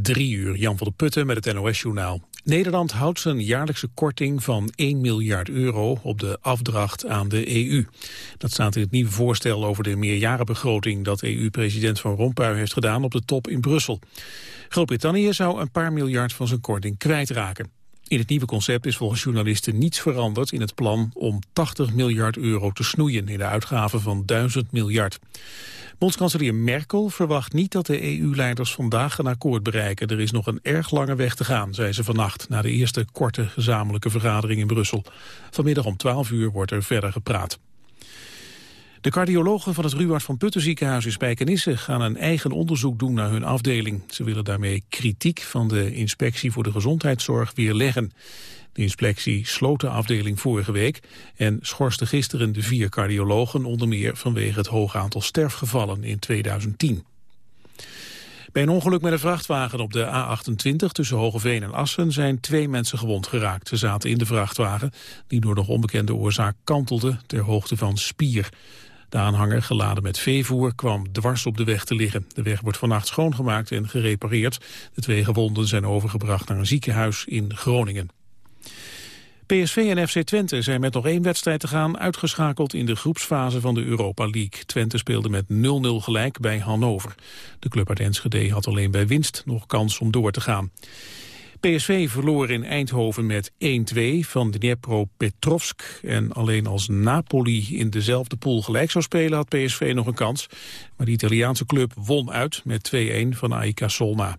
Drie uur, Jan van der Putten met het NOS-journaal. Nederland houdt zijn jaarlijkse korting van 1 miljard euro op de afdracht aan de EU. Dat staat in het nieuwe voorstel over de meerjarenbegroting dat EU-president Van Rompuy heeft gedaan op de top in Brussel. Groot-Brittannië zou een paar miljard van zijn korting kwijtraken. In het nieuwe concept is volgens journalisten niets veranderd in het plan om 80 miljard euro te snoeien in de uitgaven van 1000 miljard. Bondskanselier Merkel verwacht niet dat de EU-leiders vandaag een akkoord bereiken. Er is nog een erg lange weg te gaan, zei ze vannacht, na de eerste korte gezamenlijke vergadering in Brussel. Vanmiddag om 12 uur wordt er verder gepraat. De cardiologen van het Ruwaard van Putten ziekenhuis in Spijkenisse gaan een eigen onderzoek doen naar hun afdeling. Ze willen daarmee kritiek van de inspectie voor de gezondheidszorg weerleggen. De inspectie sloot de afdeling vorige week en schorste gisteren de vier cardiologen onder meer vanwege het hoge aantal sterfgevallen in 2010. Bij een ongeluk met een vrachtwagen op de A28 tussen Hogeveen en Assen zijn twee mensen gewond geraakt. Ze zaten in de vrachtwagen die door nog onbekende oorzaak kantelde ter hoogte van Spier. De aanhanger, geladen met veevoer, kwam dwars op de weg te liggen. De weg wordt vannacht schoongemaakt en gerepareerd. De twee gewonden zijn overgebracht naar een ziekenhuis in Groningen. PSV en FC Twente zijn met nog één wedstrijd te gaan uitgeschakeld in de groepsfase van de Europa League. Twente speelde met 0-0 gelijk bij Hannover. De club uit Enschede had alleen bij winst nog kans om door te gaan. PSV verloor in Eindhoven met 1-2 van Dnipro-Petrovsk. En alleen als Napoli in dezelfde pool gelijk zou spelen had PSV nog een kans. Maar de Italiaanse club won uit met 2-1 van AIK Solna.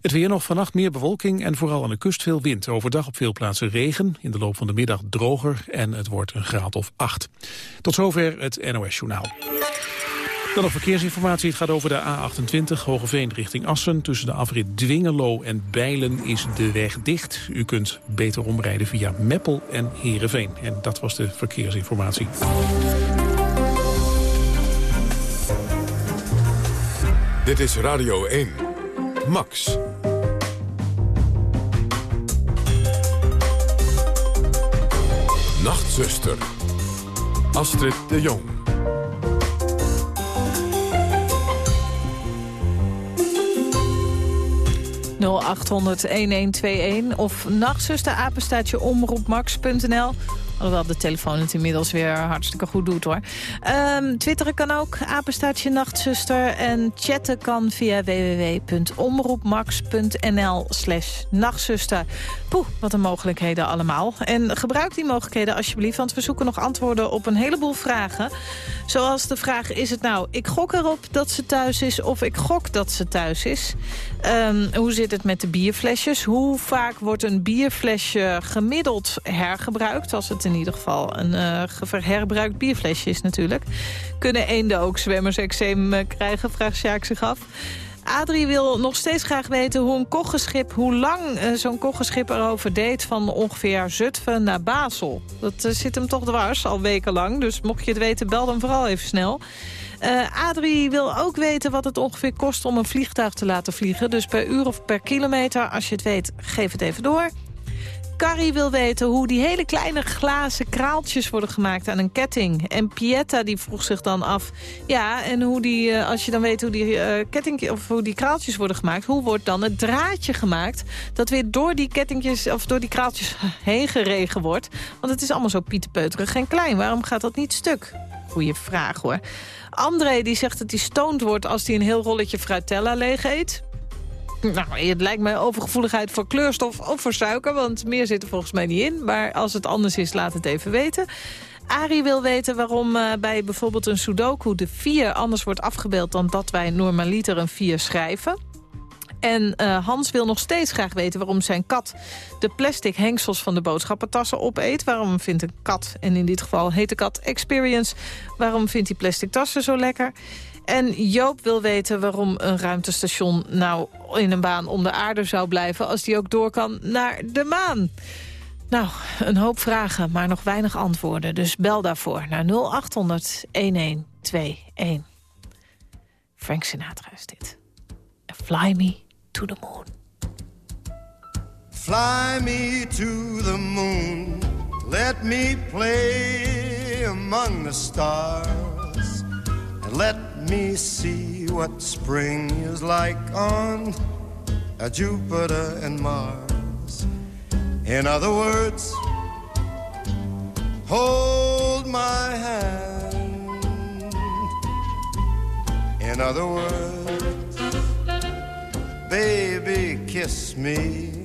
Het weer nog vannacht meer bewolking en vooral aan de kust veel wind. Overdag op veel plaatsen regen, in de loop van de middag droger en het wordt een graad of 8. Tot zover het NOS Journaal. Dan nog verkeersinformatie. Het gaat over de A28 Hogeveen richting Assen. Tussen de afrit Dwingelo en Bijlen is de weg dicht. U kunt beter omrijden via Meppel en Heerenveen. En dat was de verkeersinformatie. Dit is Radio 1. Max. Nachtzuster. Astrid de Jong. 0800-1121 of nachtzuster omroepmax.nl. Alhoewel de telefoon het inmiddels weer hartstikke goed doet hoor. Um, twitteren kan ook, apenstaatje nachtzuster. En chatten kan via www.omroepmax.nl slash nachtzuster. Poeh, wat een mogelijkheden allemaal. En gebruik die mogelijkheden alsjeblieft, want we zoeken nog antwoorden op een heleboel vragen. Zoals de vraag, is het nou, ik gok erop dat ze thuis is of ik gok dat ze thuis is? Um, hoe zit het met de bierflesjes? Hoe vaak wordt een bierflesje gemiddeld hergebruikt? Als het in ieder geval een uh, hergebruikt bierflesje is natuurlijk. Kunnen eenden ook zwemmersexeem uh, krijgen, vraagt Sjaak zich af. Adrie wil nog steeds graag weten hoe een koggeschip, hoe lang uh, zo'n koggeschip erover deed van ongeveer Zutphen naar Basel. Dat zit hem toch dwars, al wekenlang. Dus mocht je het weten, bel dan vooral even snel. Adrie wil ook weten wat het ongeveer kost om een vliegtuig te laten vliegen. Dus per uur of per kilometer, als je het weet, geef het even door. Carrie wil weten hoe die hele kleine glazen kraaltjes worden gemaakt aan een ketting. En Pietta die vroeg zich dan af, ja, en hoe die, uh, als je dan weet hoe die uh, ketting, of hoe die kraaltjes worden gemaakt, hoe wordt dan het draadje gemaakt dat weer door die kettingjes of door die kraaltjes heen geregen wordt? Want het is allemaal zo pieterpeuterig en klein. Waarom gaat dat niet stuk? Goeie vraag hoor. André die zegt dat hij stoned wordt als hij een heel rolletje fruitella leeg eet. Nou, het lijkt mij overgevoeligheid voor kleurstof of voor suiker... want meer zit er volgens mij niet in. Maar als het anders is, laat het even weten. Arie wil weten waarom uh, bij bijvoorbeeld een sudoku de 4 anders wordt afgebeeld... dan dat wij normaliter een 4 schrijven. En uh, Hans wil nog steeds graag weten waarom zijn kat de plastic hengsels van de boodschappentassen opeet. Waarom vindt een kat, en in dit geval heet de kat Experience, waarom vindt hij plastic tassen zo lekker? En Joop wil weten waarom een ruimtestation nou in een baan om de aarde zou blijven... als die ook door kan naar de maan. Nou, een hoop vragen, maar nog weinig antwoorden. Dus bel daarvoor naar 0800-1121. Frank Sinatra is dit. Fly me to the moon. Fly me to the moon. Let me play among the stars. And let me see what spring is like on a Jupiter and Mars. In other words, hold my hand. In other words, baby, kiss me.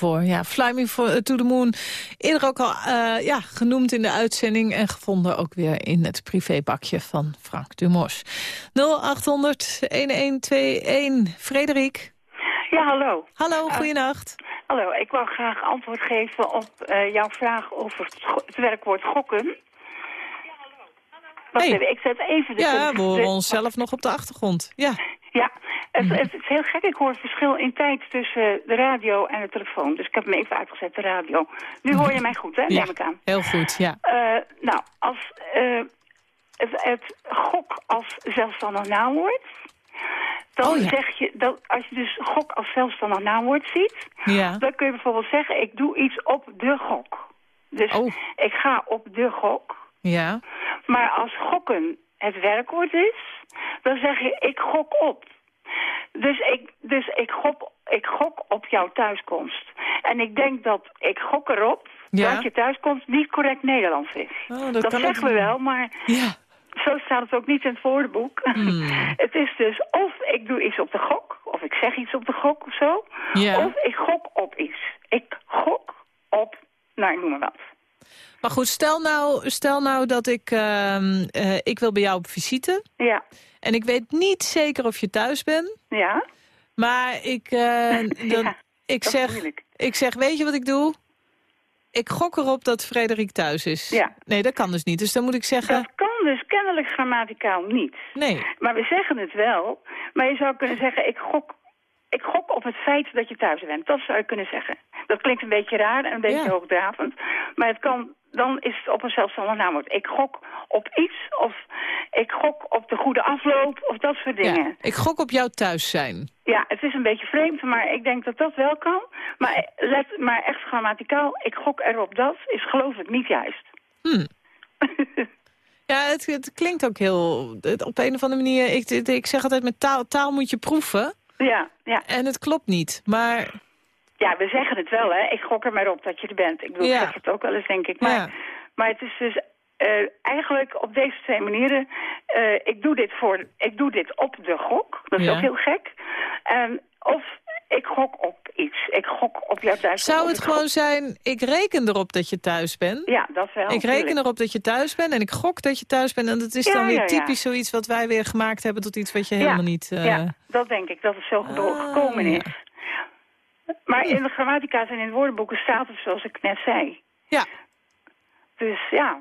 Hoor. Ja, Fly Me for, eh, to the Moon. Eerder ook al eh, ja, genoemd in de uitzending... en gevonden ook weer in het privébakje van Frank Dumos. 0800-1121. Frederik. Ja, hallo. Hallo, goeienacht. Hallo, ik wou graag antwoord geven op eh, jouw vraag over het, werkwoord gokken. Wacht Hey. ik zet even de... Ja, we horen onszelf nog op de achtergrond. Ja, Ja, het, het is heel gek. Ik hoor het verschil in tijd tussen de radio en de telefoon. Dus ik heb hem even uitgezet, de radio. Nu hoor je mij goed, hè? ja. Neem ik aan. heel goed, ja. Eh, nou, als eh, het, het gok als zelfstandig naamwoord... dan Oh, ja. zeg je, dat, als je dus gok als zelfstandig naamwoord ziet... Ja, Dan kun je bijvoorbeeld zeggen, ik doe iets op de gok. Dus Oh. ik ga op de gok. ja. Maar als gokken het werkwoord is, dan zeg je, ik gok op. Dus ik, dus ik, gok, ik gok op jouw thuiskomst. En ik denk dat ik gok erop Ja. dat je thuiskomst niet correct Nederlands is. Oh, dat zeggen ook. we wel, maar Ja, zo staat het ook niet in het woordenboek. Hmm. het is dus of ik doe iets op de gok, of ik zeg iets op de gok of zo. Ja. Of ik gok op iets. Ik gok op, nou, noem maar wat. Maar goed, stel nou, stel nou dat ik... ehm, eh, ik wil bij jou op visite... Ja, en ik weet niet zeker of je thuis bent... ja. Maar ik, eh, dan, Ja, ik, zeg, ik zeg, weet je wat ik doe? Ik gok erop dat Frederik thuis is. Ja. Nee, dat kan dus niet. Dus dan moet ik zeggen, Dat kan dus kennelijk grammaticaal niet. nee. Maar we zeggen het wel. Maar je zou kunnen zeggen, ik gok, ik gok op het feit dat je thuis bent. Dat zou je kunnen zeggen. Dat klinkt een beetje raar en een beetje Ja. hoogdravend. Maar het kan, dan is het op een zelfstandig naamwoord. Ik gok op iets of ik gok op de goede afloop of dat soort dingen. Ja. Ik gok op jouw thuis zijn. Ja, het is een beetje vreemd, maar ik denk dat dat wel kan. Maar, let, maar echt grammaticaal, ik gok erop dat, is geloof ik niet juist. Ja, het, het klinkt ook heel... het- op een of andere manier... Ik, ik, ik zeg altijd, met taal, taal moet je proeven. Ja, ja. En het klopt niet. Maar ja, we zeggen het wel, hè. Ik gok er maar op dat je er bent. Ik bedoel, Ja. ik zeg het ook wel eens, denk ik. Maar, Ja. maar het is dus eh, eigenlijk op deze twee manieren... eh, ik, doe dit voor, ik doe dit op de gok. Dat is Ja. ook heel gek. En, of ik gok op iets. Ik gok op jouw thuis. zou het gewoon gok- zijn, ik reken erop dat je thuis bent. Ja, dat wel. ik reken tuurlijk. erop dat je thuis bent en ik gok dat je thuis bent. En dat is Ja, dan weer ja, ja. typisch zoiets wat wij weer gemaakt hebben... tot iets wat je helemaal niet... eh, Ja, dat denk ik, dat het zo Ah, gekomen ja. is. Maar in de grammatica's en in de woordenboeken staat het zoals ik net zei. ja. Dus ja,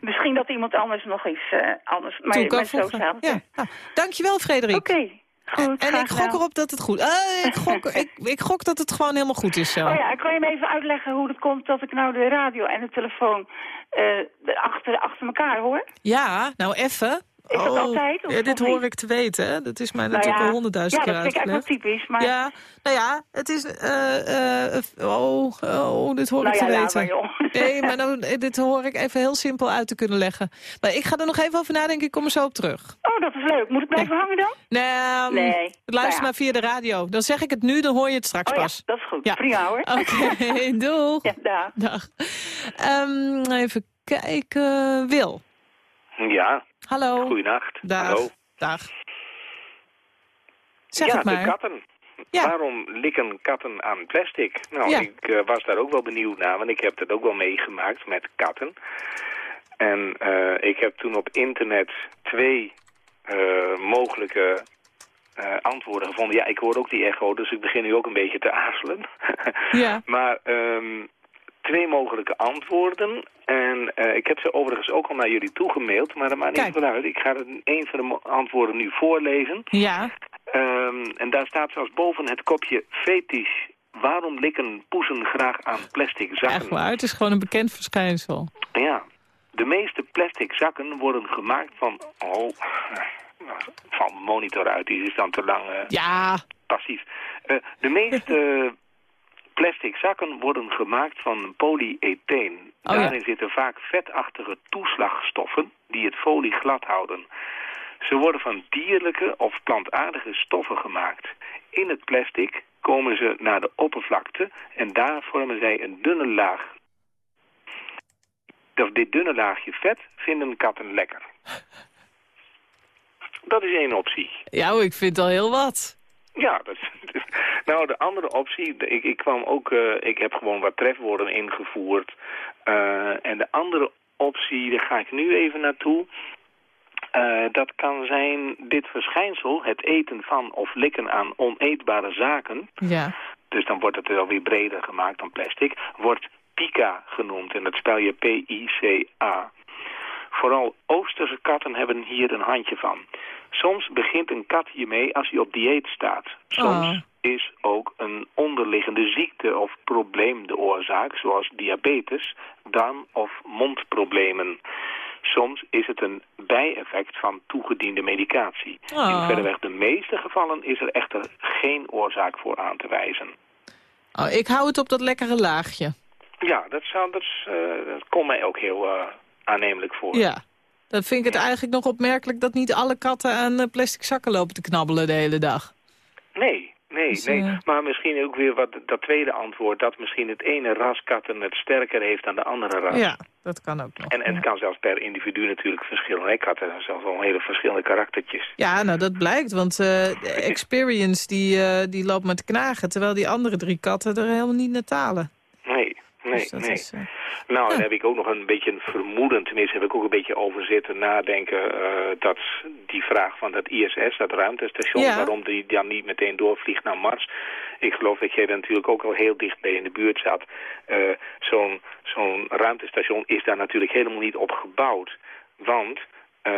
misschien dat iemand anders nog iets eh, anders... Maar kan met zo. Ja. Nou, dankjewel, Frederik. Oké, goed. En, ik gok erop dat het goed is. ik, gok, ik, ik gok dat het gewoon helemaal goed is zo. Oh ja, kan je me even uitleggen hoe het komt dat ik nou de radio en de telefoon eh, achter, achter elkaar hoor? Ja, nou even. Is dat altijd, of ja, dit hoor ik te weten. hè. Dat is mij Nou natuurlijk ja, al honderdduizend ja, keer dat vind ik eigenlijk wel typisch. Maar, Ja, nou ja, het is... eh, eh, oh, oh, dit hoor nou ik ja, te weten. maar, joh. Nee, maar nou, eh, dit hoor ik even heel simpel uit te kunnen leggen. Maar ik ga er nog even over nadenken, ik kom er zo op terug. Oh, dat is leuk. Moet ik blijven hangen dan? Nee, um, Nee. luister Nou ja. maar via de radio. Dan zeg ik het nu, dan hoor je het straks Oh ja, pas. dat is goed. Ja. Prima hoor. Oké, doeg. Ja. Dag. Ehm, even kijken. Wil. Ja, Hallo. goeienacht. Dag. Hallo. Dag. Zeg ja, het maar. de katten. Ja. Waarom likken katten aan plastic? Nou, Ja. ik eh, was daar ook wel benieuwd naar, want ik heb dat ook wel meegemaakt met katten. En eh, ik heb toen op internet twee eh, mogelijke antwoorden gevonden. Ja, ik hoor ook die echo, dus ik begin nu ook een beetje te aarzelen. Ja. Maar ehm, twee mogelijke antwoorden. En eh, ik heb ze overigens ook al naar jullie toegemaild, maar dat maakt niet veel uit. Ik ga een van de antwoorden nu voorlezen. Ja. Ehm, en daar staat zelfs boven het kopje fetish. Waarom likken poezen graag aan plastic zakken? Echt waar. Het is gewoon een bekend verschijnsel. Ja. De meeste plastic zakken worden gemaakt van... Oh, van monitor uit, die is dan te lang eh, Ja. passief. Eh, de meeste plastic zakken worden gemaakt van polyetheen. Oh ja. Daarin zitten vaak vetachtige toeslagstoffen die het folie glad houden. Ze worden van dierlijke of plantaardige stoffen gemaakt. In het plastic komen ze naar de oppervlakte en daar vormen zij een dunne laag. Dat dit dunne laagje vet vinden katten lekker. Dat is één optie. Ja, ik vind al heel wat. Ja, dat, nou de andere optie, ik, ik kwam ook, eh, ik heb gewoon wat trefwoorden ingevoerd. Eh, en de andere optie, daar ga ik nu even naartoe. Eh, dat kan zijn dit verschijnsel, het eten van of likken aan oneetbare zaken. Ja. Dus dan wordt het alweer breder gemaakt dan plastic. Wordt pica genoemd en dat spel je P-I-C-A. Vooral Oosterse katten hebben hier een handje van. Soms begint een kat hiermee als hij op dieet staat. Soms Oh. is ook een onderliggende ziekte of probleem de oorzaak, zoals diabetes, darm- of mondproblemen. Soms is het een bijeffect van toegediende medicatie. Oh. In verreweg de meeste gevallen is er echter geen oorzaak voor aan te wijzen. Oh, ik hou het op dat lekkere laagje. Ja, dat, zou, dat, is, eh, dat komt mij ook heel eh, aannemelijk voor. Ja. Dan vind ik het eigenlijk nog opmerkelijk dat niet alle katten aan eh, plastic zakken lopen te knabbelen de hele dag. Nee, nee, Dus, nee. eh, Maar misschien ook weer wat dat tweede antwoord... dat misschien het ene ras katten het sterker heeft dan de andere ras. Ja, dat kan ook nog. En, en het kan zelfs per individu natuurlijk verschillen. Had er zelfs wel hele verschillende karaktertjes. Ja, nou dat blijkt, want eh, Experience die, die loopt met knagen... terwijl die andere drie katten er helemaal niet naar talen. Nee, nee, Dus nee. is, Nou, Ja. heb ik ook nog een beetje een vermoeden, tenminste heb ik ook een beetje over zitten nadenken, eh, dat die vraag van dat ISS, dat ruimtestation, Ja. waarom die dan niet meteen doorvliegt naar Mars. Ik geloof dat jij er natuurlijk ook al heel dichtbij in de buurt zat. Eh, Zo'n zo'n ruimtestation is daar natuurlijk helemaal niet op gebouwd. Want eh,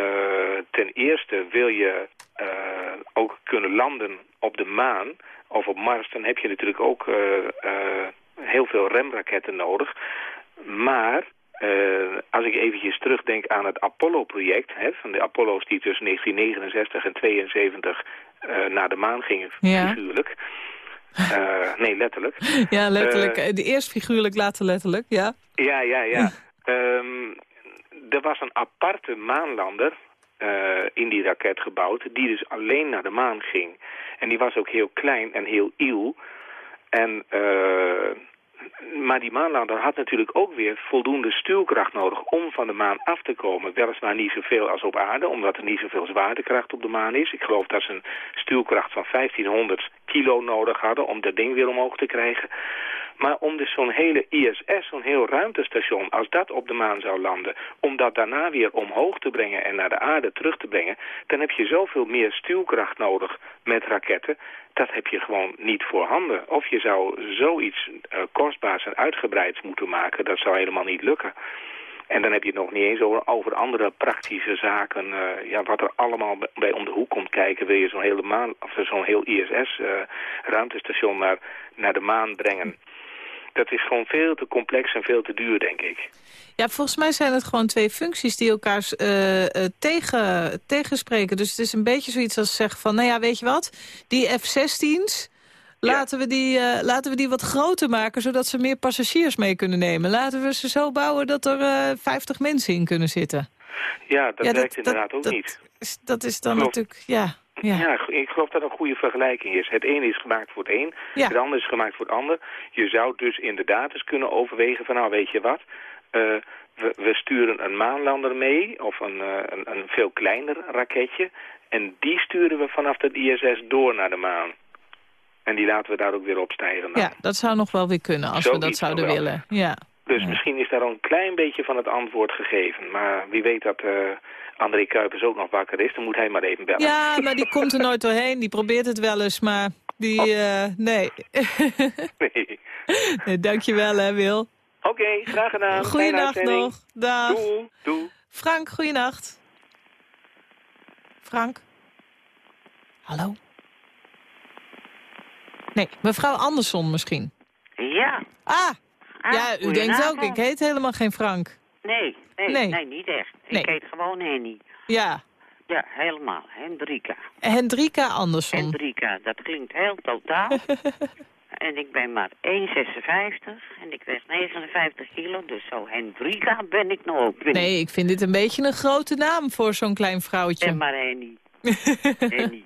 ten eerste wil je ook kunnen landen op de maan of op Mars, dan heb je natuurlijk ook heel veel remraketten nodig. Maar eh, als ik eventjes terugdenk aan het Apollo-project... hè, van de Apollo's die tussen 1969 en 72 eh, naar de maan gingen, Ja. figuurlijk. Eh, nee, letterlijk. ja, letterlijk. De eerst figuurlijk, later letterlijk, ja. Ja, ja, ja. Ehm, er was een aparte maanlander in die raket gebouwd... die dus alleen naar de maan ging. En die was ook heel klein en heel iel. En, eh, maar die maanlander had natuurlijk ook weer voldoende stuwkracht nodig... om van de maan af te komen. Weliswaar niet zoveel als op aarde, omdat er niet zoveel zwaartekracht op de maan is. Ik geloof dat ze een stuwkracht van 1500 kilo nodig hadden... om dat ding weer omhoog te krijgen. Maar om dus zo'n hele ISS, zo'n heel ruimtestation, als dat op de maan zou landen, om dat daarna weer omhoog te brengen en naar de aarde terug te brengen, dan heb je zoveel meer stuwkracht nodig met raketten. Dat heb je gewoon niet voorhanden. Of je zou zoiets uh, kostbaars en uitgebreids moeten maken, dat zou helemaal niet lukken. En dan heb je het nog niet eens over, over andere praktische zaken. eh, ja, wat er allemaal bij- om de hoek komt kijken. Wil je zo'n hele maan, of zo'n heel ISS-ruimtestation naar, naar de maan brengen? Dat is gewoon veel te complex en veel te duur, denk ik. Ja, volgens mij zijn het gewoon twee functies die elkaar eh, eh, tegen, tegenspreken. Dus het is een beetje zoiets als zeggen van... nou ja, weet je wat, die F-16's... Laten, we die, eh, laten we die wat groter maken, zodat ze meer passagiers mee kunnen nemen. Laten we ze zo bouwen dat er eh 50 mensen in kunnen zitten. Ja, dat Ja, werkt inderdaad ook dat niet. Is, dat is dan Klopt. natuurlijk, ja. Ja. Ja. ik geloof dat een goede vergelijking is. Het ene is gemaakt voor het een, Ja. het andere is gemaakt voor het ander. Je zou dus inderdaad eens kunnen overwegen van, nou weet je wat, eh, we, we sturen een maanlander mee, of een, eh, een, een veel kleiner raketje, en die sturen we vanaf de ISS door naar de maan. En die laten we daar ook weer opstijgen. dan. ja, dat zou nog wel weer kunnen als we dat zouden willen. Ja. Dus Ja. misschien is daar al een klein beetje van het antwoord gegeven. Maar wie weet dat eh André Kuipers ook nog wakker is, dan moet hij maar even bellen. ja, maar die komt er nooit doorheen. Die probeert het wel eens, maar die... eh, nee. Nee. nee. Dankjewel hè, Wil. Oké, graag gedaan. Goeienacht nog. Dag. Doei. Frank, goeienacht. Frank? Hallo? Nee, mevrouw Andersson misschien. Ja. Ah, Ah, ja, u denkt ook, ik heet helemaal geen Frank. Nee, nee, Nee. nee, niet echt. Nee. Ik heet gewoon Henny. Ja, Ja, helemaal. Hendrika. Hendrika Andersson. Hendrika, dat klinkt heel totaal. en ik ben maar 1,56 en ik weeg 59 kilo, dus zo Hendrika ben ik nog ook niet. Nee, ik vind dit een beetje een grote naam voor zo'n klein En vrouwtje. maar Henny. Henny.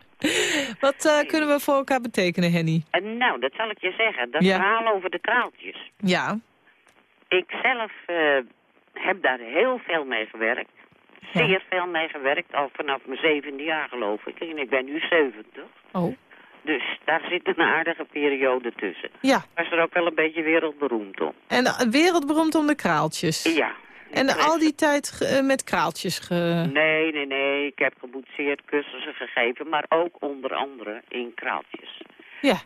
Wat eh, kunnen we voor elkaar betekenen, Henny? En nou, dat zal ik je zeggen. Dat Ja. verhaal over de kraaltjes. Ja, Ik zelf eh, heb daar heel veel mee gewerkt. Ja. Zeer veel mee gewerkt, al vanaf mijn zevende jaar geloof ik. En ik ben nu 70. oh, Dus daar zit een aardige periode tussen. ja. Was er ook wel een beetje wereldberoemd om. En eh, wereldberoemd om de kraaltjes. Ja. En al die tijd eh, met kraaltjes ge... Nee, nee, nee. Ik heb geboetseerd, cursussen gegeven, maar ook onder andere in kraaltjes. Ja,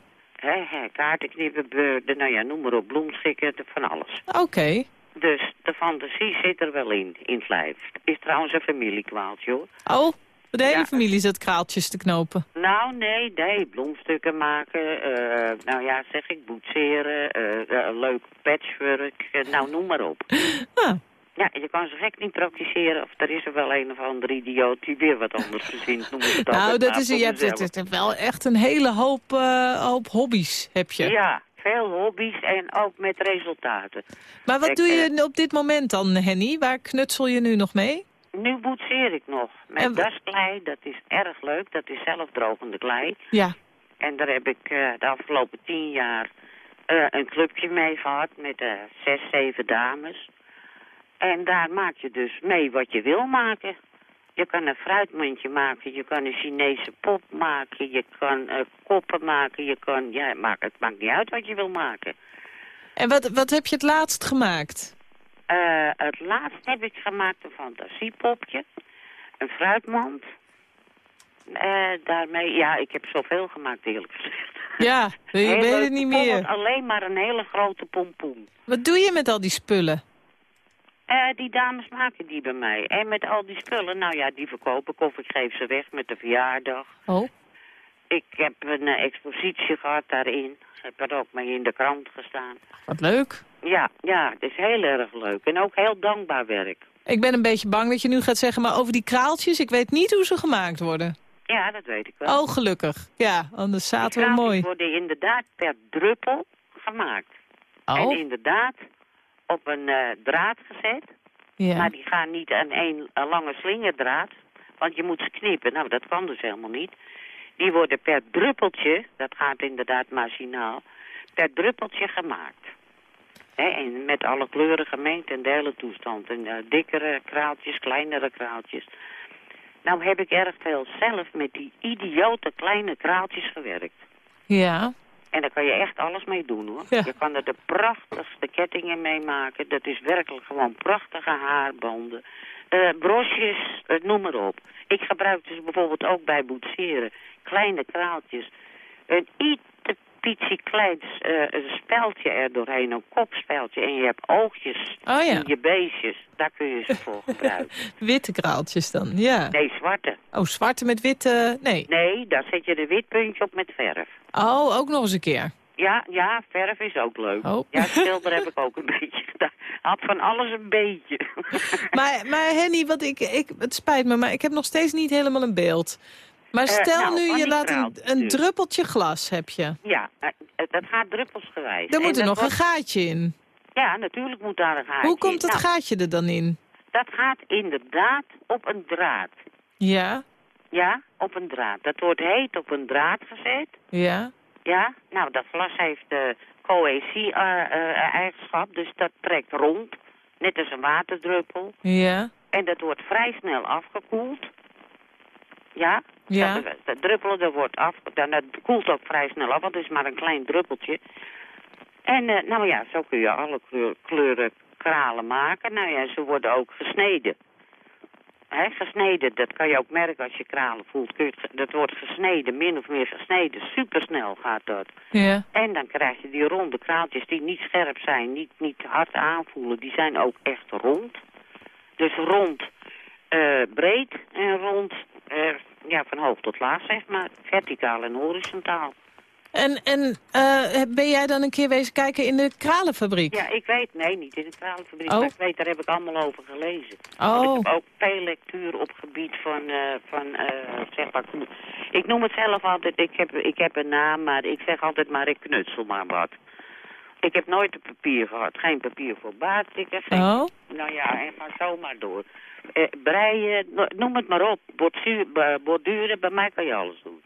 kaarten knippen, beurden, nou ja, noem maar op, bloemschikken, van alles. oké. Dus de fantasie zit er wel in, in het lijf. Is trouwens een familiekwaaltje hoor. Oh, de hele Ja. familie zit kraaltjes te knopen. Nou, nee, nee, bloemstukken maken, eh, nou ja, zeg ik, boetseren, eh, eh, leuk patchwork, nou noem maar op. Ah, Ja, je kan ze gek niet praktiseren, of er is er wel een of andere idioot die weer wat anders verzint, noem ik het nou, dat is, je hebt, het, het- wel echt een hele hoop, hoop hobby's, heb je. Ja, veel hobby's en ook met resultaten. Maar wat Ik, doe je op dit moment dan, Henny? Waar knutsel je nu nog mee? Nu boetseer ik nog met En dasklei, dat is erg leuk, dat is zelfdrogende klei. Ja, En daar heb ik eh, de afgelopen tien jaar eh, een clubje mee gehad met eh, zes, zeven dames. En daar maak je dus mee wat je wil maken. Je kan een fruitmandje maken, je kan een Chinese pop maken, je kan eh, koppen maken, je kan, ja, het maakt niet uit wat je wil maken. en wat, wat heb je het laatst gemaakt? Eh, het laatst heb ik gemaakt een fantasiepopje, een fruitmand. Eh, daarmee, ja, ik heb zoveel gemaakt eerlijk gezegd. Ja, je weet het niet meer. alleen maar een hele grote pompoen. Wat doe je met al die spullen? Eh, die dames maken die bij mij. En met al die spullen, nou ja, die verkoop ik of ik geef ze weg met de verjaardag. Oh, Ik heb een eh, expositie gehad daarin. Heb er ook mee in de krant gestaan. wat leuk. Ja, ja, het is heel erg leuk. En ook heel dankbaar werk. Ik ben een beetje bang dat je nu gaat zeggen, maar over die kraaltjes, ik weet niet hoe ze gemaakt worden. Ja, dat weet ik wel. Oh, gelukkig. Ja, anders die zaten we mooi. worden inderdaad per druppel gemaakt. En Oh, inderdaad op een eh, draad gezet. ja. Maar die gaan niet aan één lange slingerdraad. Want je moet ze knippen. Nou, dat kan dus helemaal niet. Die worden per druppeltje, dat gaat inderdaad machinaal, per druppeltje gemaakt. En met alle kleuren gemengd en de hele toestand. En eh, dikkere kraaltjes, kleinere kraaltjes. Nou heb ik erg veel zelf met die idiote kleine kraaltjes gewerkt. Ja, En daar kan je echt alles mee doen hoor. Ja. Je kan er de prachtigste kettingen mee maken. Dat is werkelijk gewoon prachtige haarbanden. Eh brosjes, eh, noem maar op. Ik gebruik dus bijvoorbeeld ook bij boetseren kleine kraaltjes. Een iets te pietsie kleins eh, een speldje er doorheen, een kopspeldje. En je hebt oogjes Oh ja. in je beestjes. Daar kun je ze voor gebruiken. Witte kraaltjes dan, ja. Nee, zwarte. Oh, zwarte met witte... Nee. Nee, daar zet je een wit puntje op met verf. Oh, ook nog eens een keer. Ja, ja, verf is ook leuk. Oh. Ja, schilder heb ik ook een beetje gedaan. Had van alles een beetje. Maar, maar Henny, wat ik, ik, het spijt me, maar ik heb nog steeds niet helemaal een beeld. Maar Eh, stel nou, nu, je laat een, dus. druppeltje glas, heb je. ja, eh, eh, dat gaat druppelsgewijs. Er En moet er nog een gaatje in. Ja, natuurlijk moet daar een gaatje Hoe komt dat Nou, gaatje er dan in? Dat gaat inderdaad op een draad. Ja, Ja, op een draad. Dat wordt heet op een draad gezet. ja. Ja, nou, dat glas heeft de cohesie-eigenschap, dus dat trekt rond. Net als een waterdruppel. Ja, En dat wordt vrij snel afgekoeld. Ja? Ja. Dat, dat druppelen, dat wordt af, dat, dat koelt ook vrij snel af, want het is maar een klein druppeltje. En eh, nou ja, zo kun je alle kleur- kleuren kralen maken. Nou ja, ze worden ook gesneden. Hè, gesneden, dat kan je ook merken als je kralen voelt. Kun je dat wordt gesneden, min of meer gesneden. Supersnel gaat dat. ja. En dan krijg je die ronde kraaltjes die niet scherp zijn, niet, niet hard aanvoelen. Die zijn ook echt rond. Dus rond, eh, breed en rond, eh, ja, van hoog tot laag zeg maar. Verticaal en horizontaal. En, en eh, ben jij dan een keer wezen kijken in de kralenfabriek? Ja, ik weet, nee, niet in de kralenfabriek, Oh. maar ik weet, daar heb ik allemaal over gelezen. Oh. Want Ik heb ook veel lectuur op gebied van, eh, van eh, zeg maar, ik noem het zelf altijd, ik heb, ik heb een naam, maar ik zeg altijd maar, ik knutsel maar wat. Ik heb nooit een papier gehad, geen papier voor baardstikken, geen Oh, Nou ja, en ga zo maar door. Eh, breien, no- noem het maar op. Borduur, eh, borduren, bij mij kan je alles doen.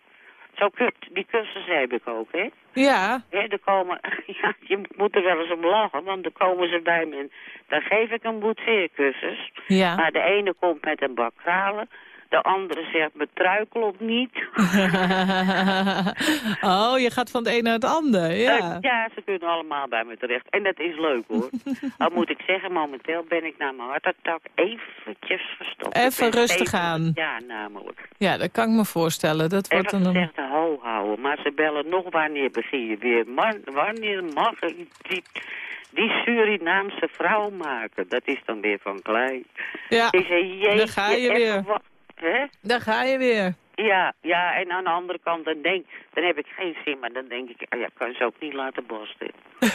Zo kut, die cursussen heb ik ook, hè. ja. Hè, er komen, ja, je moet er wel eens om lachen, want dan komen ze bij me en dan geef ik een boetseercursus. Ja. Maar de ene komt met een bak kralen, de andere zegt, mijn trui klopt niet. oh, je gaat van het een naar het ander, ja. Eh, ja, ze kunnen allemaal bij me terecht. En dat is leuk hoor. Al moet ik zeggen, momenteel ben ik na mijn hartattack eventjes verstopt. Even rustig 70 aan. Ja, namelijk. Ja, dat kan ik me voorstellen. Dat wordt Even dan een... gezegd ho houden. Maar ze bellen nog wanneer begin je weer. Maar wanneer mag ik die, die Surinaamse vrouw maken? Dat is dan weer van klein. Ja, Ik zei, jeetje, daar ga je even weer. Hè? daar ga je weer. Ja, ja, en aan de andere kant, dan, denk, dan heb ik geen zin, maar dan denk ik, ah ja, kan ze ook niet laten borsten.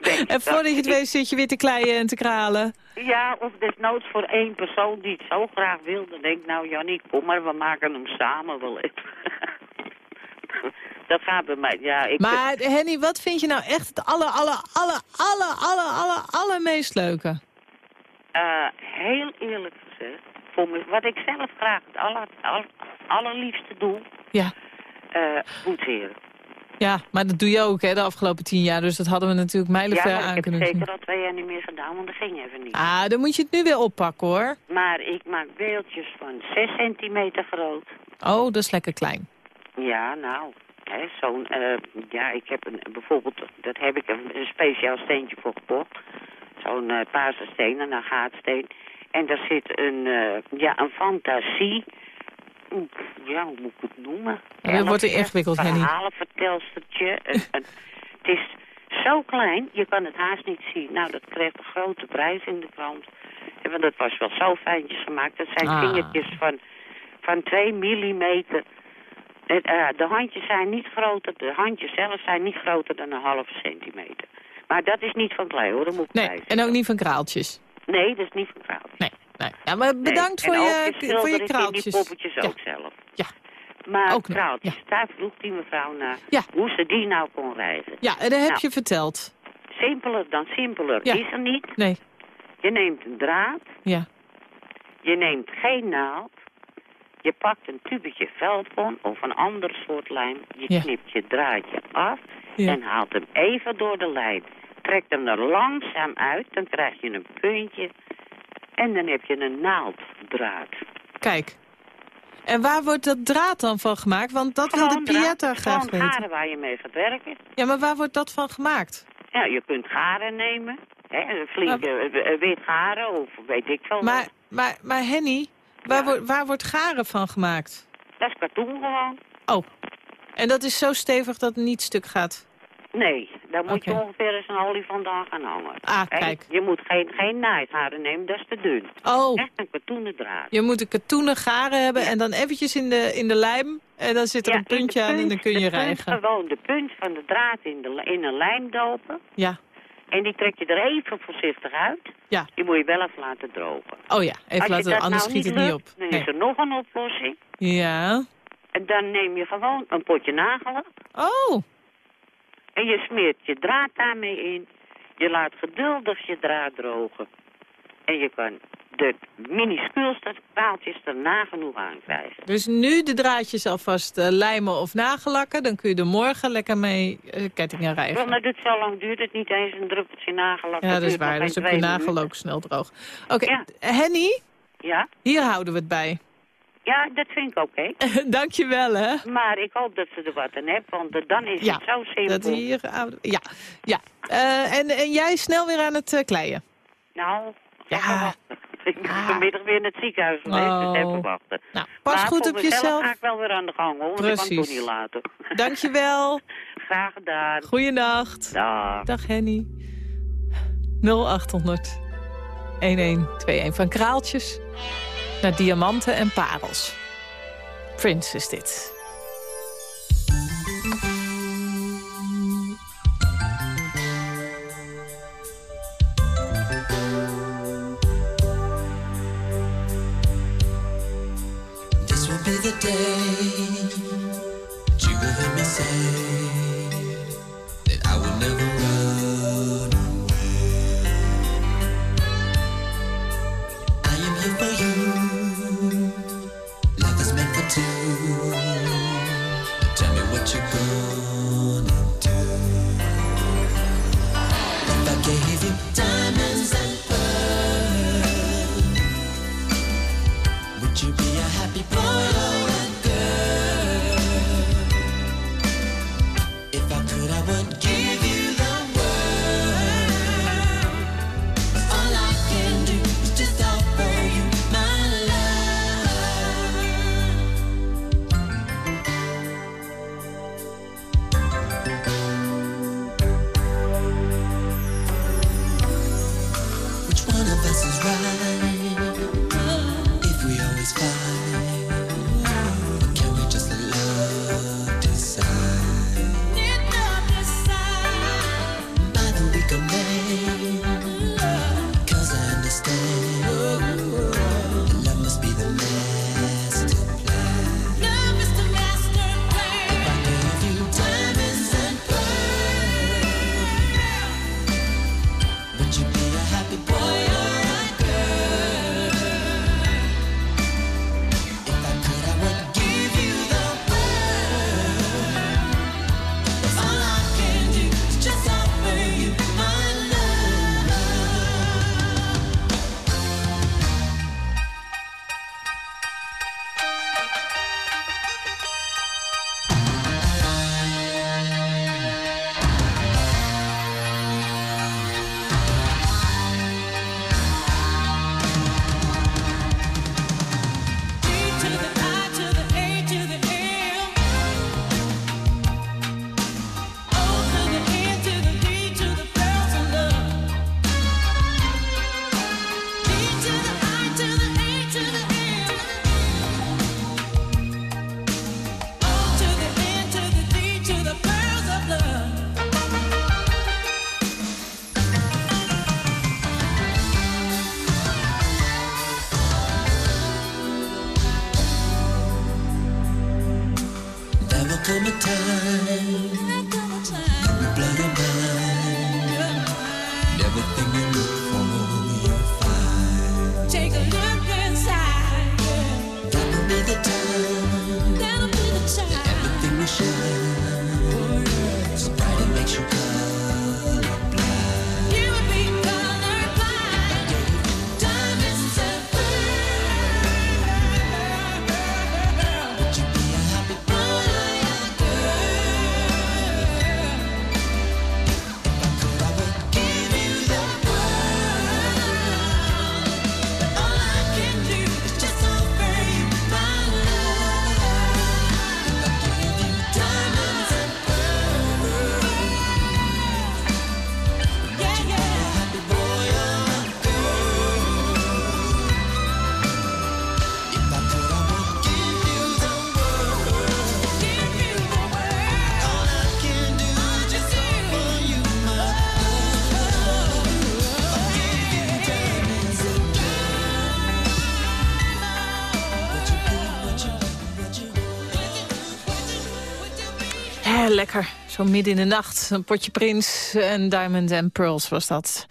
En dan. voordat je het weet zit je weer te kleien en te kralen. Ja, of desnoods voor één persoon die het zo graag wil, dan denk ik, nou Jannie, kom maar, we maken hem samen wel even. Dat gaat bij mij, ja. Ik, Maar Henny, wat vind je nou echt het aller, aller, aller, aller, aller, aller, allermeest leuke? eh, heel eerlijk gezegd, wat ik zelf graag het aller, aller, allerliefste doe, Ja. boetseren. Ja, maar dat doe je ook hè, de afgelopen tien jaar. Dus dat hadden we natuurlijk Ja, mijlenver aan ik heb kunnen het zien. zeker al twee jaar niet meer gedaan, want dat ging even niet. Ah, dan moet je het nu weer oppakken hoor. Maar ik maak beeldjes van 6 centimeter groot. Oh, dat is lekker klein. Ja, nou, hè, zo'n, eh, ja, ik heb een, bijvoorbeeld, dat heb ik een, een speciaal steentje voor gekocht. Zo'n eh paarse steen, een agaatsteen. En daar zit een, eh, ja, een fantasie. Ja, hoe moet ik het noemen? Ja, dat wordt ingewikkeld, Henny. Een, het is zo klein, je kan het haast niet zien. Nou, dat kreeg een grote prijs in de krant. En want dat was wel zo fijntjes gemaakt. Dat zijn Ah. vingertjes van, van 2 millimeter. Het, eh, de handjes zijn niet groter, de handjes zelf zijn niet groter dan een halve centimeter. Maar dat is niet van klei hoor, dat moet ik Nee, en ook niet van kraaltjes. Nee, dat is niet kraaltjes. Nee, nee. Ja, maar bedankt En voor, je, voor je kraaltjes. die poppetjes Ja. ook zelf. Ja. Maar Ook kraaltjes, ja. daar vroeg die mevrouw naar Ja. hoe ze die nou kon rijgen. Ja, en dat heb Nou. je verteld. Simpeler dan simpeler is er niet. Nee, Je neemt een draad, ja. je neemt geen naald. Je pakt een tubetje veldbon of een ander soort lijm. Je knipt je draadje af en haalt hem even door de lijn. Trekt hem er langzaam uit, dan krijg je een puntje. En dan heb je een naalddraad. Kijk. En waar wordt dat draad dan van gemaakt? Want dat Gewoon draad, Pietta graag Gewoon weten. garen waar je mee gaat werken. Ja, maar waar wordt dat van gemaakt? Ja, je kunt garen nemen. Hè, een flinke eh, eh, wit garen of weet ik veel. Maar, wat. maar, maar Henny, waar, Ja. wordt, waar wordt garen van gemaakt? Dat is katoen gewoon. Oh, en dat is zo stevig dat het niet stuk gaat. Nee, daar moet je ongeveer eens een olifant aan gaan hangen. Ah, kijk. Je moet geen, geen naaidharen nemen, dat is te dun. Oh, Echt een katoenen draad. je moet een katoenen garen hebben en dan eventjes in de, in de lijm. En dan zit er Ja, een puntje aan en dan kun je rijgen. Gewoon de punt van de draad in, de, in een lijm dopen. Ja, En die trek je er even voorzichtig uit. ja. Die moet je wel even laten drogen. Oh ja, even laten, anders nou schiet het niet op. Dan Nee. is er nog een oplossing. Ja. En dan neem je gewoon een potje nagellak. Oh, En je smeert je draad daarmee in. Je laat geduldig je draad drogen. En je kan de minuscuulste paaltjes er nagenoeg aan krijgen. dus nu de draadjes alvast eh, lijmen of nagellakken. Dan kun je er morgen lekker mee eh, kettingen Wel, rijgen. maar dit zo lang duurt het niet eens een druppeltje nagellak. Ja, dat is waar. Dus ook je nagel ook snel droog. Oké, Ja. Henny, Ja? hier houden we het bij. Ja, dat vind ik oké. Dank je wel, hè. Maar ik hoop dat ze er wat aan hebben, want dan is Ja, het zo simpel. Dat hier Ja, ja. Eh, en, en jij snel weer aan het eh, kleien. Nou, Ja. Ik ben Ah. vanmiddag weer in het ziekenhuis geweest, Oh. dus even wachten. Nou, pas maar goed op jezelf. ga ik wel weer aan de gang, hoor. Want ik kan Precies. niet laten. Dank je wel. Graag gedaan. Goeienacht. Dag. Dag Henny. 0800 1121 van kraaltjes naar diamanten en parels. Prince is dit. This be the day Zo midden in de nacht. Een potje Prins en Diamond and Pearls was dat. 0800-1121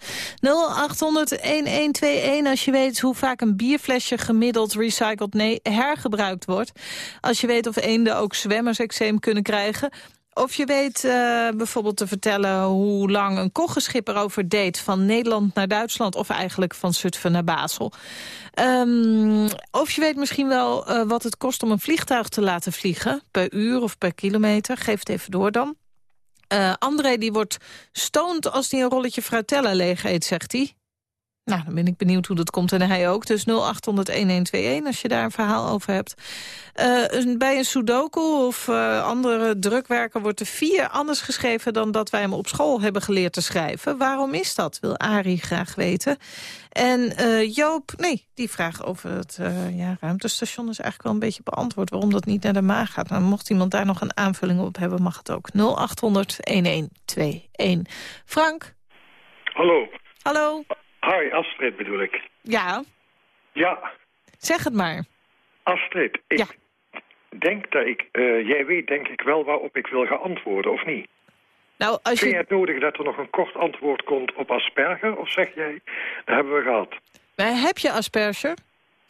als je weet hoe vaak een bierflesje gemiddeld recycled nee, hergebruikt wordt. Als je weet of eenden ook zwemmersexeem kunnen krijgen. Of je weet eh, bijvoorbeeld te vertellen hoe lang een koggenschip erover deed... van Nederland naar Duitsland of eigenlijk van Zutphen naar Basel. Ehm, of je weet misschien wel eh, wat het kost om een vliegtuig te laten vliegen... per uur of per kilometer. Geef het even door dan. Eh, André die wordt stoned als hij een rolletje fruitella leeg eet, zegt hij. Nou, dan ben ik benieuwd hoe dat komt en hij ook. Dus 0800-1121 als je daar een verhaal over hebt. Eh, bij een sudoku of eh, andere drukwerken wordt er vier anders geschreven... dan dat wij hem op school hebben geleerd te schrijven. Waarom is dat, wil Arie graag weten. En eh, Joop, nee, die vraag over het ja, ruimtestation is eigenlijk wel een beetje beantwoord. Waarom dat niet naar de maan gaat. Nou, mocht iemand daar nog een aanvulling op hebben, mag het ook. 0800-1121. Frank, Hallo. hallo. Hi, Astrid bedoel ik. Ja, Ja, zeg het maar. Astrid, ik Ja. denk dat ik... eh, jij weet denk ik wel waarop ik wil gaan antwoorden, of niet? Nou, als Vind je je... het nodig dat er nog een kort antwoord komt op Asperger? Of zeg jij, dat hebben we gehad? Maar heb je Asperger?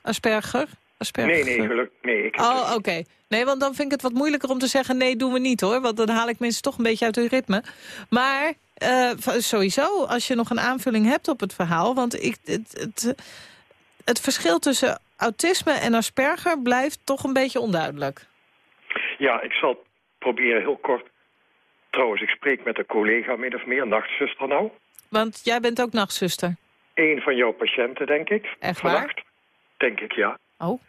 Asperger? Asperger? Nee, nee, geluk. Nee, ik Oh, oké. Nee, want dan vind ik het wat moeilijker om te zeggen... nee, doen we niet, hoor. Want dan haal ik mensen toch een beetje uit hun ritme. Maar eh, sowieso, als je nog een aanvulling hebt op het verhaal... want ik, het, het, het verschil tussen autisme en Asperger... blijft toch een beetje onduidelijk. Ja, ik zal proberen heel kort. Trouwens, ik spreek met een collega min of meer, nachtzuster nou. Want jij bent ook nachtzuster. Eén van jouw patiënten, denk ik. Echt waar? Vannacht. Denk ik, ja. Oh,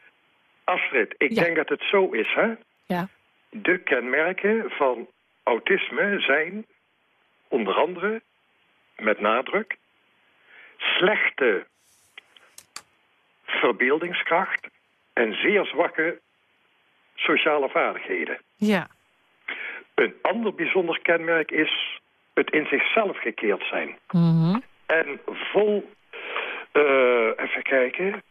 Astrid, ik Ja. denk dat het zo is, hè? ja. De kenmerken van autisme zijn onder andere, met nadruk, slechte verbeeldingskracht en zeer zwakke sociale vaardigheden. Ja. Een ander bijzonder kenmerk is het in zichzelf gekeerd zijn. Mhm. En vol, eh, even kijken,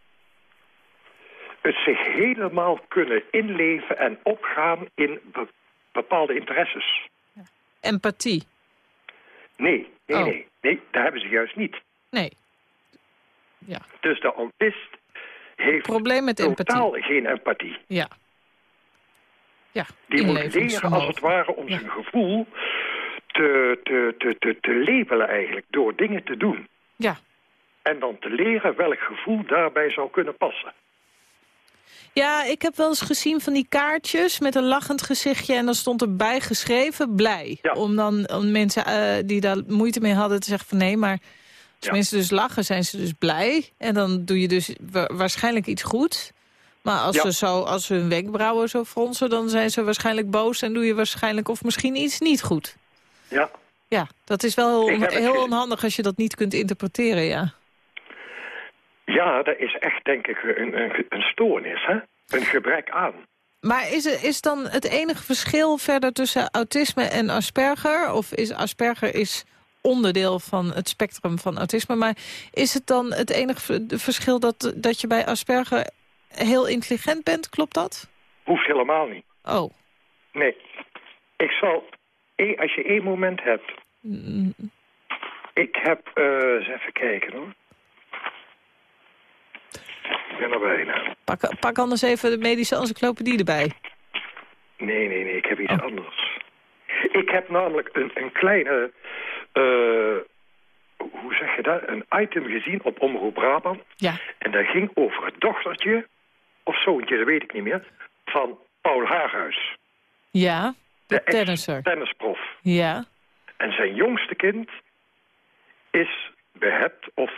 het zich helemaal kunnen inleven en opgaan in be- bepaalde interesses. Empathie. Nee, nee, Oh. nee, nee, dat hebben ze juist niet. Nee. Ja. Dus de autist heeft Probleem met totaal empathie. geen empathie. Ja. Ja, Die moet leren als het ware om Ja. zijn gevoel te, te, te, te, te labelen eigenlijk, door dingen te doen. Ja. En dan te leren welk gevoel daarbij zou kunnen passen. Ja, ik heb wel eens gezien van die kaartjes met een lachend gezichtje... en dan stond erbij geschreven blij. Ja. Om dan om mensen eh, die daar moeite mee hadden te zeggen van nee, maar... Als Ja. mensen dus lachen, zijn ze dus blij. En dan doe je dus wa- waarschijnlijk iets goed. Maar als, Ja. ze zo, als ze hun wenkbrauwen zo fronsen... dan zijn ze waarschijnlijk boos en doe je waarschijnlijk of misschien iets niet goed. Ja, Ja, dat is wel heel, heel onhandig als je dat niet kunt interpreteren, ja. Ja dat is echt denk ik een, een, een stoornis, hè? Een gebrek aan. Maar is, er- is dan het enige verschil verder tussen autisme en Asperger? Of is Asperger is onderdeel van het spectrum van autisme. Maar is het dan het enige verschil dat, dat je bij Asperger heel intelligent bent? Klopt dat? Hoeft helemaal niet. Oh. Nee. Ik zal, eh, als je één moment hebt. Mm, Ik heb, eh, eens even kijken hoor. Ik ben er bijna. Pak, pak anders even de medische encyclopedie erbij. Nee, nee, nee, ik heb iets Oh. anders. Ik heb namelijk een, een kleine, eh, hoe zeg je dat, een item gezien op Omroep Brabant. Ja. En dat ging over het dochtertje, of zoontje, dat weet ik niet meer, van Paul Haarhuis. Ja, de tennisser. tennisprof. Ja. En zijn jongste kind is behept, of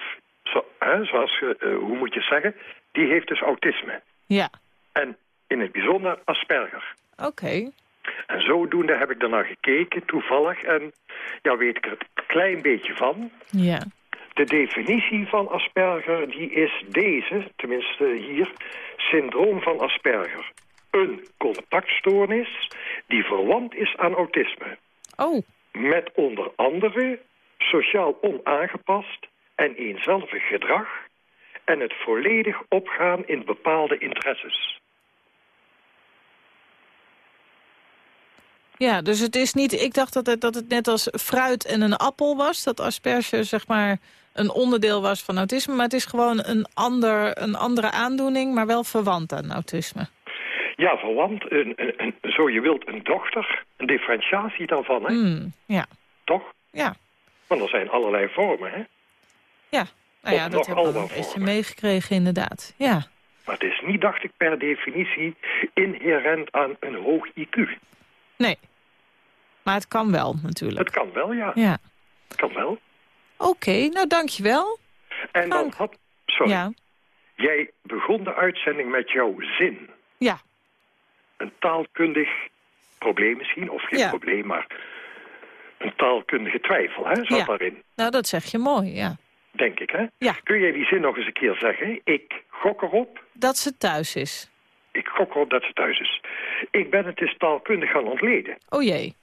zo, hè, zoals, eh, hoe moet je het zeggen, die heeft dus autisme. Ja. En in het bijzonder Asperger. Oké. En zodoende heb ik daarnaar gekeken, toevallig. En ja, weet ik er een klein beetje van. Ja. De definitie van Asperger die is deze, tenminste hier, syndroom van Asperger. Een contactstoornis die verwant is aan autisme. Oh. Met onder andere sociaal onaangepast en eenzelvig gedrag... en het volledig opgaan in bepaalde interesses. Ja, dus het is niet... Ik dacht dat het, dat het net als fruit en een appel was. Dat asperge zeg maar een onderdeel was van autisme. Maar het is gewoon een, ander, een andere aandoening, maar wel verwant aan autisme. Ja, verwant, een, een, een- zo je wilt, een dochter, een differentiatie daarvan, hè? Hmm, ja, Toch? ja. Want er zijn allerlei vormen, hè? Ja, nou ja, Of dat nog heb ik al een beetje meegekregen inderdaad. Ja, Maar het is niet, dacht ik, per definitie inherent aan een hoog IQ. nee. Maar het kan wel natuurlijk. Het kan wel, ja. Ja. Het kan wel. Oké, nou dankjewel. En dan had... Sorry. Ja, Jij begon de uitzending met jouw zin. ja, Een taalkundig probleem misschien, of geen Ja. probleem, maar een taalkundige twijfel, hè, zat Ja. daarin. nou dat zeg je mooi, ja. Denk ik, hè? Ja. Kun jij die zin nog eens een keer zeggen? Ik gok erop, Dat ze thuis is. ik gok erop dat ze thuis is. Ik ben het dus taalkundig gaan ontleden. Oh jee.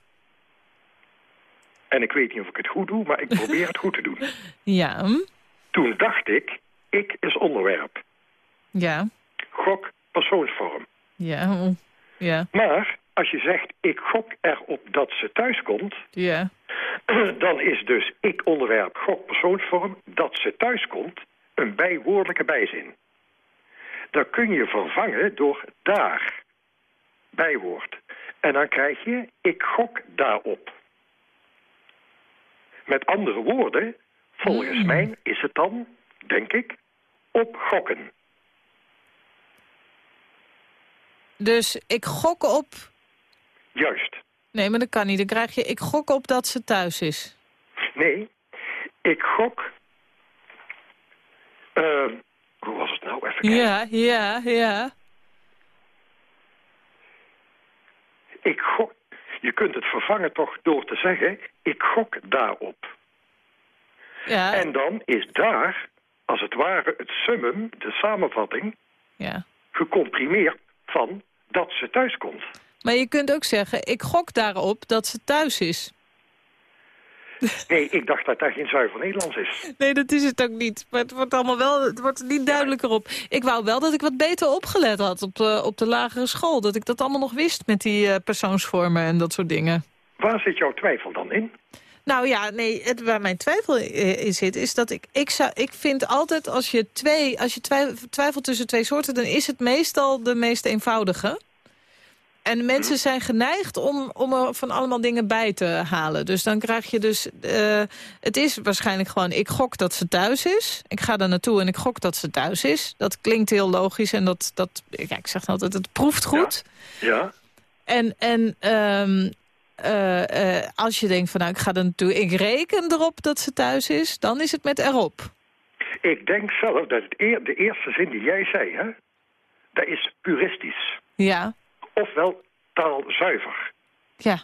En ik weet niet of ik het goed doe, maar ik probeer het goed te doen. Ja, hm? Toen dacht ik, ik is onderwerp. ja, Gok persoonsvorm. ja, ja, Maar als je zegt, ik gok erop dat ze thuis komt... ja. dan is dus ik onderwerp gok persoonsvorm dat ze thuis komt een bijwoordelijke bijzin. Dat kun je vervangen door daar. Bijwoord. En dan krijg je ik gok daarop. Met andere woorden, volgens mij is het dan, denk ik, op gokken. Dus ik gok op... Juist. Nee, maar dat kan niet. Dan krijg je... Ik gok op dat ze thuis is. Nee, ik gok... eh, hoe was het nou? Even kijken. Ja, ja, ja. Ik gok... Je kunt het vervangen toch door te zeggen, ik gok daarop. Ja, En dan is daar, als het ware, het summum, de samenvatting, ja. gecomprimeerd van dat ze thuis komt. Maar je kunt ook zeggen, ik gok daarop dat ze thuis is. Nee, ik dacht dat daar geen zuiver Nederlands is. Nee, dat is het ook niet. Maar het wordt allemaal wel, het wordt er niet duidelijker op. Ik wou wel dat ik wat beter opgelet had op de, op de lagere school. Dat ik dat allemaal nog wist met die eh, persoonsvormen en dat soort dingen. Waar zit jouw twijfel dan in? Nou ja, nee, het, waar mijn twijfel i- in zit, is dat ik, ik, zou, ik vind altijd als je, twee, als je twijf- twijfelt tussen twee soorten, dan is het meestal de meest eenvoudige. En mensen zijn geneigd om, om er van allemaal dingen bij te halen. Dus dan krijg je dus... eh, het is waarschijnlijk gewoon, ik gok dat ze thuis is. Ik ga daar naartoe en ik gok dat ze thuis is. Dat klinkt heel logisch en dat... dat ja, ik zeg altijd, het proeft goed. Ja? En, en ehm, eh, eh, als je denkt van nou, ik ga er naartoe, ik reken erop dat ze thuis is, dan is het met erop. Ik denk zelf dat het eer, de eerste zin die jij zei, hè, dat is puristisch. Ja, Ofwel taalzuiver. ja.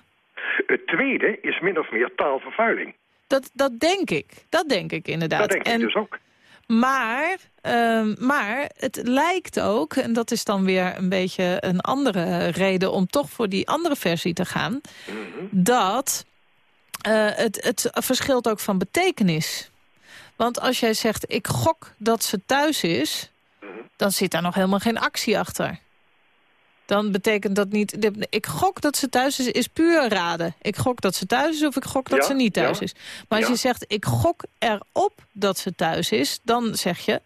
Het tweede is min of meer taalvervuiling. Dat, dat denk ik. Dat denk ik inderdaad. Dat denk ik en, dus ook. Maar, ehm, maar het lijkt ook, en dat is dan weer een beetje een andere reden... om toch voor die andere versie te gaan... dat eh, het, het verschilt ook van betekenis. Want als jij zegt, ik gok dat ze thuis is... dan zit daar nog helemaal geen actie achter. Dan betekent dat niet... Ik gok dat ze thuis is, is puur raden. Ik gok dat ze thuis is of ik gok dat Ja, ze niet thuis ja. is. Maar als Ja. je zegt, ik gok erop dat ze thuis is... dan zeg je,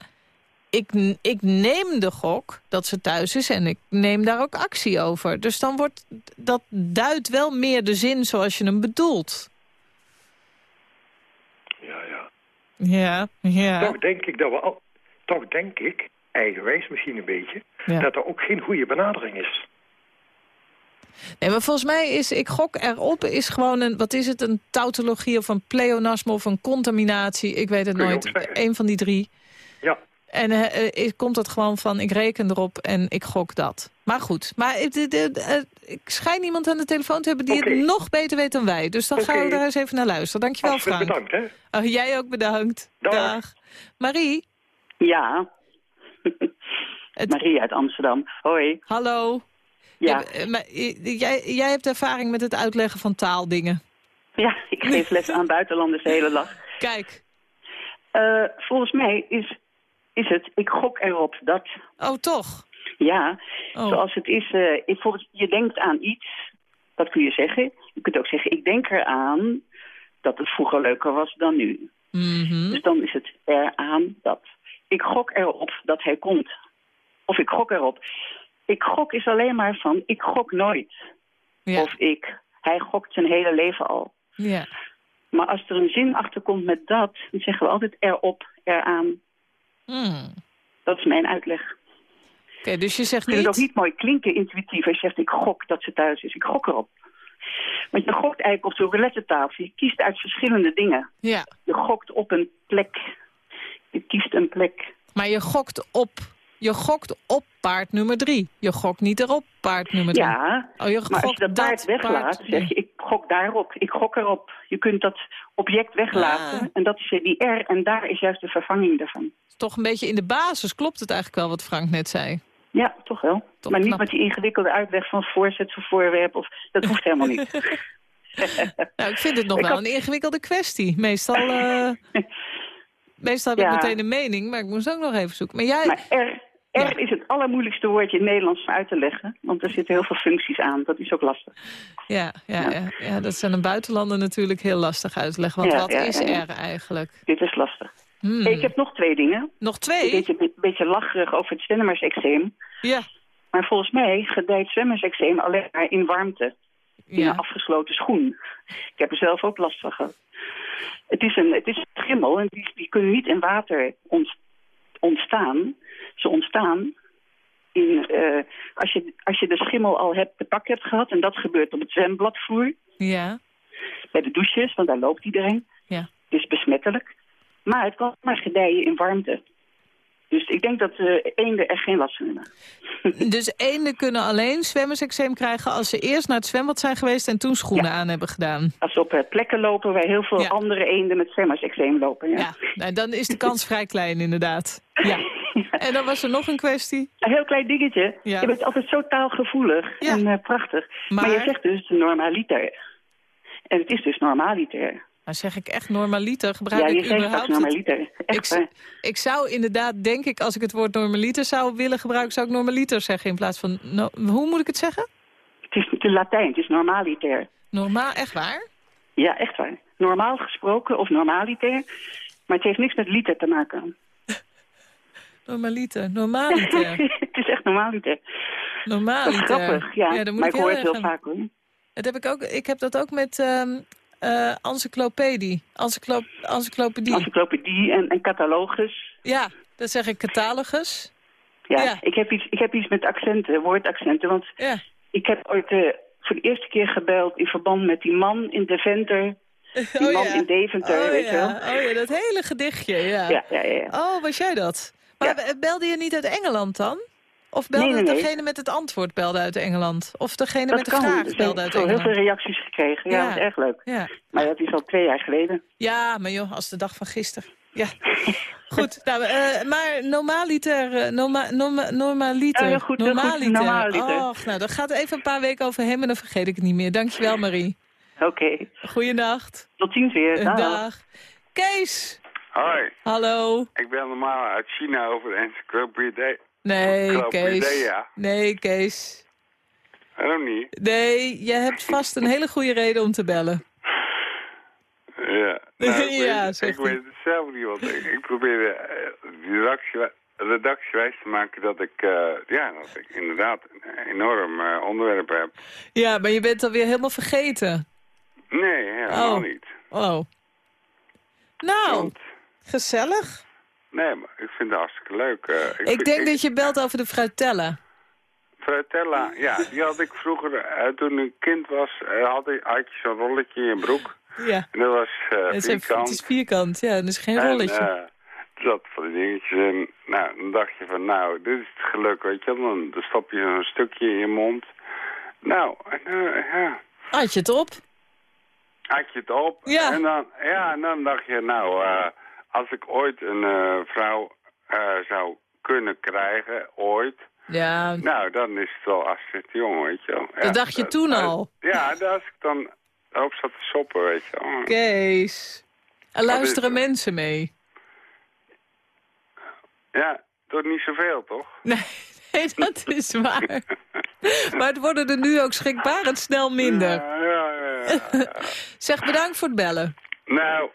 ik, ik neem de gok dat ze thuis is... en ik neem daar ook actie over. Dus dan wordt dat duidt wel meer de zin zoals je hem bedoelt. Ja, ja. Ja, ja. Toch denk ik dat we al... Toch denk ik, eigenwijs misschien een beetje... Ja. dat er ook geen goede benadering is. Nee, maar volgens mij is ik gok erop is gewoon een, wat is het, een tautologie of een pleonasme of een contaminatie. Ik weet het nooit. Eén van die drie. Ja, En is- komt het gewoon van, ik reken erop en ik gok dat. Maar goed, maar eh, de- de- de- ik schijn iemand aan de telefoon te hebben die het nog beter weet dan wij. Dus dan gaan we daar eens even naar luisteren. Dankjewel Frank. bedankt, hè. Oh, jij ook bedankt. Dag. Marie, Ja, het, Marie uit Amsterdam. Hoi. hallo. Ja, eh, maar, eh, jij, jij hebt ervaring met het uitleggen van taaldingen. ja ik geef les aan buitenlanders de hele dag. Kijk. Eh, volgens mij is, is het, ik gok erop dat, Oh, toch? ja, Oh. zoals het is, ik, volgens, je denkt aan iets Dat kun je zeggen. Je kunt ook zeggen, ik denk eraan dat het vroeger leuker was dan nu. Mhm. Dus dan is het eraan dat. Ik gok erop dat hij komt. Of ik gok erop. Ik gok is alleen maar van, ik gok nooit. Ja. Of ik, hij gokt zijn hele leven al. Ja. Maar als er een zin achter komt met dat, dan zeggen we altijd erop, eraan. Hmm. Dat is mijn uitleg. Oké, dus je zegt vind het niet... ook niet mooi klinken intuïtief als je zegt ik gok dat ze thuis is. Ik gok erop. Want je gokt eigenlijk op zo'n roulette tafel. Je kiest uit verschillende dingen. Ja, Je gokt op een plek. Je kiest een plek. maar je gokt op... Je gokt op paard nummer drie. Je gokt niet erop paard nummer drie. Ja, Oh, je maar als je dat paard weglaat, paard- zeg je ik gok daarop. Ik gok erop. Je kunt dat object weglaten. Ah. En dat is die R en daar is juist de vervanging daarvan. Toch een beetje in de basis klopt het eigenlijk wel wat Frank net zei. Ja, toch wel. Toch maar niet met die ingewikkelde uitleg van voorzet van voorwerp. Of, dat hoeft helemaal niet. Nou, ik vind het nog Ik wel had- een ingewikkelde kwestie. Meestal, eh, meestal heb Ja. ik meteen een mening, maar ik moest ook nog even zoeken. Maar jij... Maar R, R Ja. is het allermoeilijkste woordje in Nederlands om uit te leggen. Want er zitten heel veel functies aan. Dat is ook lastig. Ja, ja, ja. ja, dat zijn een buitenlander natuurlijk heel lastig uitleggen. Want Ja, wat ja, is er eigenlijk? Dit is lastig. Hmm. Ik heb nog twee dingen. Nog Een twee? beetje, een beetje lacherig over het zwemmersexeem. Ja. Maar volgens mij gedijt zwemmersexeem alleen maar in warmte. In een afgesloten schoen. Ik heb er zelf ook last van gehad. Het is een, het is een schimmel en die, die kunnen niet in water ont- ontstaan. Ze ontstaan in, eh, als, je, als je de schimmel al hebt, te pak hebt gehad... en dat gebeurt op het zwembladvloer, Ja. bij de douches, want daar loopt iedereen. Ja. Het is besmettelijk. Maar het kan maar gedijen in warmte. Dus ik denk dat eh eenden er geen last van hebben. Dus eenden kunnen alleen zwemmersexeem krijgen als ze eerst naar het zwembad zijn geweest en toen schoenen aan hebben gedaan. Als ze op eh, plekken lopen waar heel veel Ja. andere eenden met zwemmersexeem lopen. Ja. Ja, nou, dan is de kans vrij klein inderdaad. Ja. En dan was er nog een kwestie. Een heel klein dingetje. Ja. Je bent altijd zo taalgevoelig Ja. en eh, prachtig. Maar... Maar- je zegt dus normaliter. En het is dus normaliter. Nou zeg ik echt normaliter, gebruik Ja, je ik zegt überhaupt normaliter. Ik, Echt zou inderdaad, denk ik, als ik het woord normaliter zou willen gebruiken... zou ik normaliter zeggen in plaats van... no- hoe moet ik het zeggen? Het is in Latijn, het is normaliter. Normaal, echt waar? Ja, echt waar. Normaal gesproken of normaliter. Maar het heeft niks met liter te maken. Normaliter, normaliter, het is echt normaliter. Dat is normaliter. grappig, ja. dan moet maar ik ik hoor het heel vaak hoor. Dat heb ik, ook, ik heb dat ook met ehm eh, encyclopedie. Encyclo encyclopedie. Encyclopedie en, en catalogus. Ja, dat zeg ik catalogus. Ja, Ja. Ik, heb iets, ik heb iets met accenten, woordaccenten. Want Ja. ik heb ooit eh, voor de eerste keer gebeld in verband met die man in Deventer. Die Oh man ja. in Deventer, oh, weet je wel. Oh ja, dat hele gedichtje. Ja, ja, ja. ja. Oh, was jij dat? Maar Ja. belde je niet uit Engeland dan? Of belde Nee, nee, nee. degene met het antwoord belde uit Engeland? Of degene Dat met de kan. vraag belde uit zo heel veel Engeland? reacties gekregen. Ja, Ja. dat is erg leuk. Ja. Maar dat is al twee jaar geleden. ja, maar joh, als de dag van gisteren. Ja. Goed, nou, eh, maar normaliter, eh, norma, norma, normaliter. Goed, normaliter. normaliter. Och, nou, dat gaat even een paar weken over hem en dan vergeet ik het niet meer. Dankjewel, Marie. Oké, Goeienacht. tot ziens weer. Dag. Dag. Kees, Hoi, hallo. ik ben normaal uit China over de encyclopedie. Nee, Kees. Nee, Kees. Waarom niet? Nee, je hebt vast een hele goede reden om te bellen. Ja, nou, ik, Ja, weet, ik weet het zelf niet, want ik, ik probeerde eh, redactie, redactie wijs te maken dat ik, eh, ja, dat ik inderdaad een enorm eh, onderwerp heb. Ja, maar je bent alweer helemaal vergeten. Nee, helemaal Oh. niet. Oh. Nou, Want, gezellig. nee, maar ik vind het hartstikke leuk. eh, Ik denk dat je belt over de fruitella. Fratella, ja, die had ik vroeger, eh, toen ik kind was, eh, had, ik, had je zo'n rolletje in je broek. Ja, En dat was eh het is, het vierkant. is vierkant. Ja, dat is geen En, rolletje. er zat van die dingetjes in. Nou, dan dacht je van, nou, dit is het geluk, weet je wel. Dan, dan stop je zo'n stukje in je mond. Nou, ja, Had je het op? had je het op. Ja. En dan, ja, en dan dacht je, nou, als ik ooit een eh, vrouw eh, zou kunnen krijgen, ooit... Ja, Nou, dan is het wel Astrid Jong, weet je wel. Ja, dat dacht je toen eh, al. Ja, daar als ik dan op zat te soppen, weet je wel. Kees. Er luisteren is mensen mee. Ja, doet niet zoveel, toch? Nee, nee, dat is waar. Maar het worden er nu ook schrikbarend snel minder. Ja, ja, ja. Zeg, bedankt voor het bellen. nou,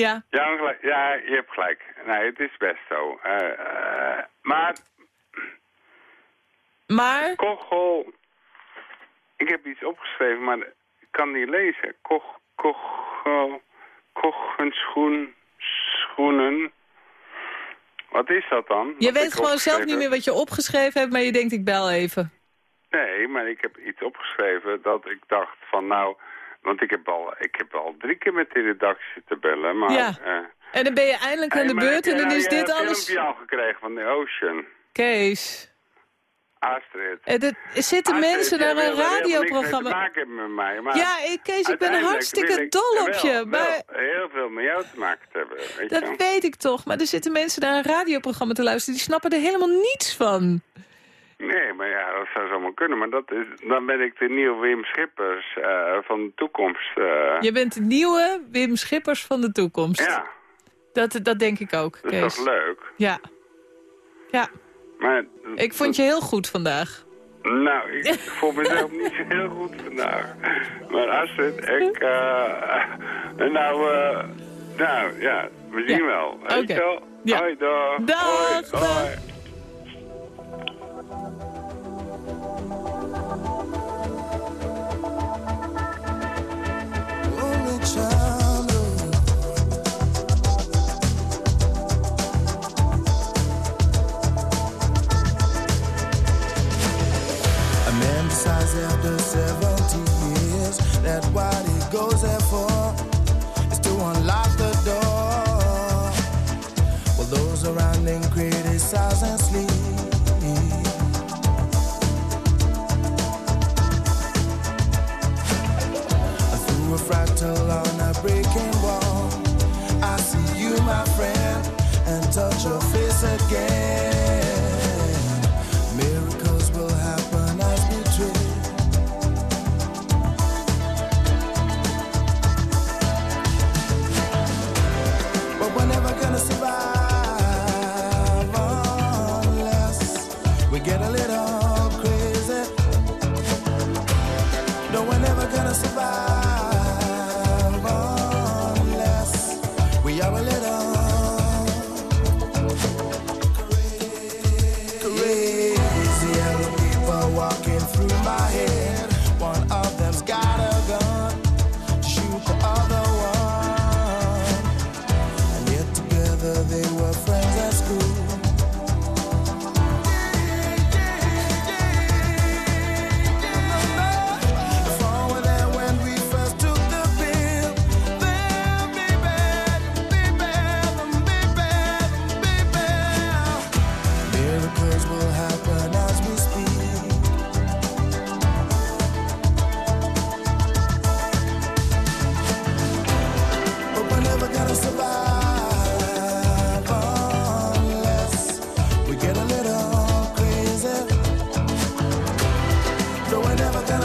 Ja, ja, ja, je hebt gelijk. Nee, het is best zo. Eh, eh, maar, maar... Kochel... Ik heb iets opgeschreven, maar ik kan niet lezen. Koch, kochel... Kochenschoen... Schoenen... Wat is dat dan? Je weet gewoon zelf niet meer wat je opgeschreven hebt, maar je denkt ik bel even. Nee, maar ik heb iets opgeschreven dat ik dacht van nou... Want ik heb al, ik heb al drie keer met de redactie te bellen, maar... Ja. eh, En dan ben je eindelijk aan de beurt heb en dan is dit je alles... filmpje al gekregen van de Ocean. Kees, Astrid. eh, er zitten Astrid, mensen naar een radioprogramma... te maken met mij, maar... Ja, ik, Kees, ik ben hartstikke ik dol op wel- je. wel heel veel met jou te maken te hebben, weet dat weet ik toch. Maar er zitten mensen naar een radioprogramma te luisteren... die snappen er helemaal niets van. Nee, maar ja, dat zou zomaar kunnen. Maar dat is, dan ben ik de nieuwe Wim Schippers eh, van de toekomst. eh. Je bent de nieuwe Wim Schippers van de toekomst. Ja, Dat, dat denk ik ook, dat is Kees. toch leuk? Ja. Ja, Maar, ik vond je heel goed vandaag. Nou, ik voel mezelf niet zo heel goed vandaag. Maar Astrid, ik... eh nou, nou, ja, we zien Ja. wel. Oké. wel? Ja. Hoi, dag. Dag, Hoi, dag. hoi. Thank you.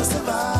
Survive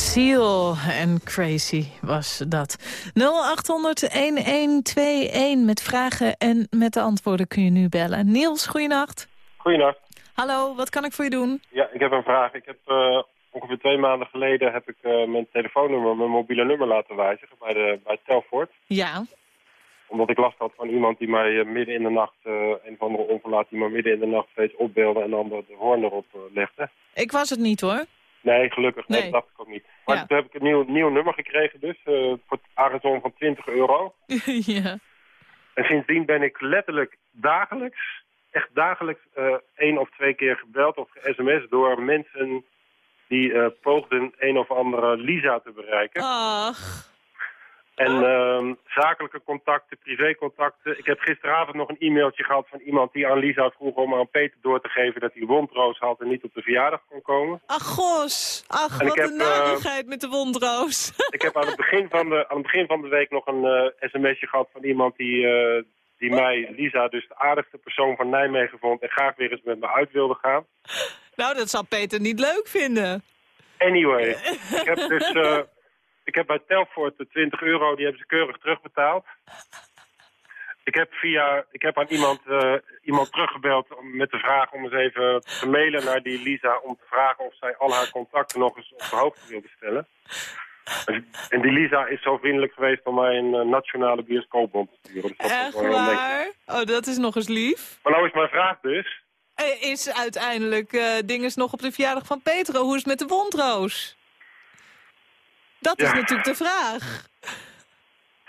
Seal en Crazy was dat. 0800-1121 met vragen en met de antwoorden kun je nu bellen. Niels, goeienacht. Goeienacht. Hallo, wat kan ik voor je doen? Ja, ik heb een vraag. Ik heb eh, ongeveer twee maanden geleden heb ik eh, mijn telefoonnummer, mijn mobiele nummer laten wijzigen bij, de, bij Telfort. Ja. Omdat ik last had van iemand die mij eh, midden in de nacht, een of andere onverlaat die me midden in de nacht steeds opbeelde en dan de, hoorn erop legde. Ik was het niet hoor. Nee, gelukkig. Nee, Nee. dat dacht ik ook niet. Maar Ja. toen heb ik een nieuw, nieuw nummer gekregen dus, eh, voor het aangezon van 20 euro. ja. En sindsdien ben ik letterlijk dagelijks, echt dagelijks, eh één of twee keer gebeld of sms door mensen die eh, poogden een of andere Lisa te bereiken. Ach. En ehm, zakelijke contacten, privécontacten. Ik heb gisteravond nog een e-mailtje gehad van iemand die aan Lisa vroeg om aan Peter door te geven dat hij wondroos had en niet op de verjaardag kon komen. Ach, gos. Ach, En wat heb, een eh, narigheid met de wondroos. Ik heb aan het begin van de, aan het begin van de week nog een eh, sms'je gehad van iemand die, eh, die mij, Lisa, dus de aardigste persoon van Nijmegen vond en graag weer eens met me uit wilde gaan. nou, dat zal Peter niet leuk vinden. Anyway, ik heb dus ik heb bij Telfort de 20 euro, die hebben ze keurig terugbetaald. Ik heb, via, ik heb aan iemand, eh, iemand teruggebeld om, met de vraag om eens even te mailen naar die Lisa... om te vragen of zij al haar contacten nog eens op de hoogte wilde stellen. En- En die Lisa is zo vriendelijk geweest om mij een eh, nationale bioscoopbon te sturen. Dus Echt waar? Oh, dat is nog eens lief. Maar nou is mijn vraag dus... Eh, Is uiteindelijk eh dinges nog op de verjaardag van Peter? Hoe is het met de wondroos? Dat is natuurlijk de vraag.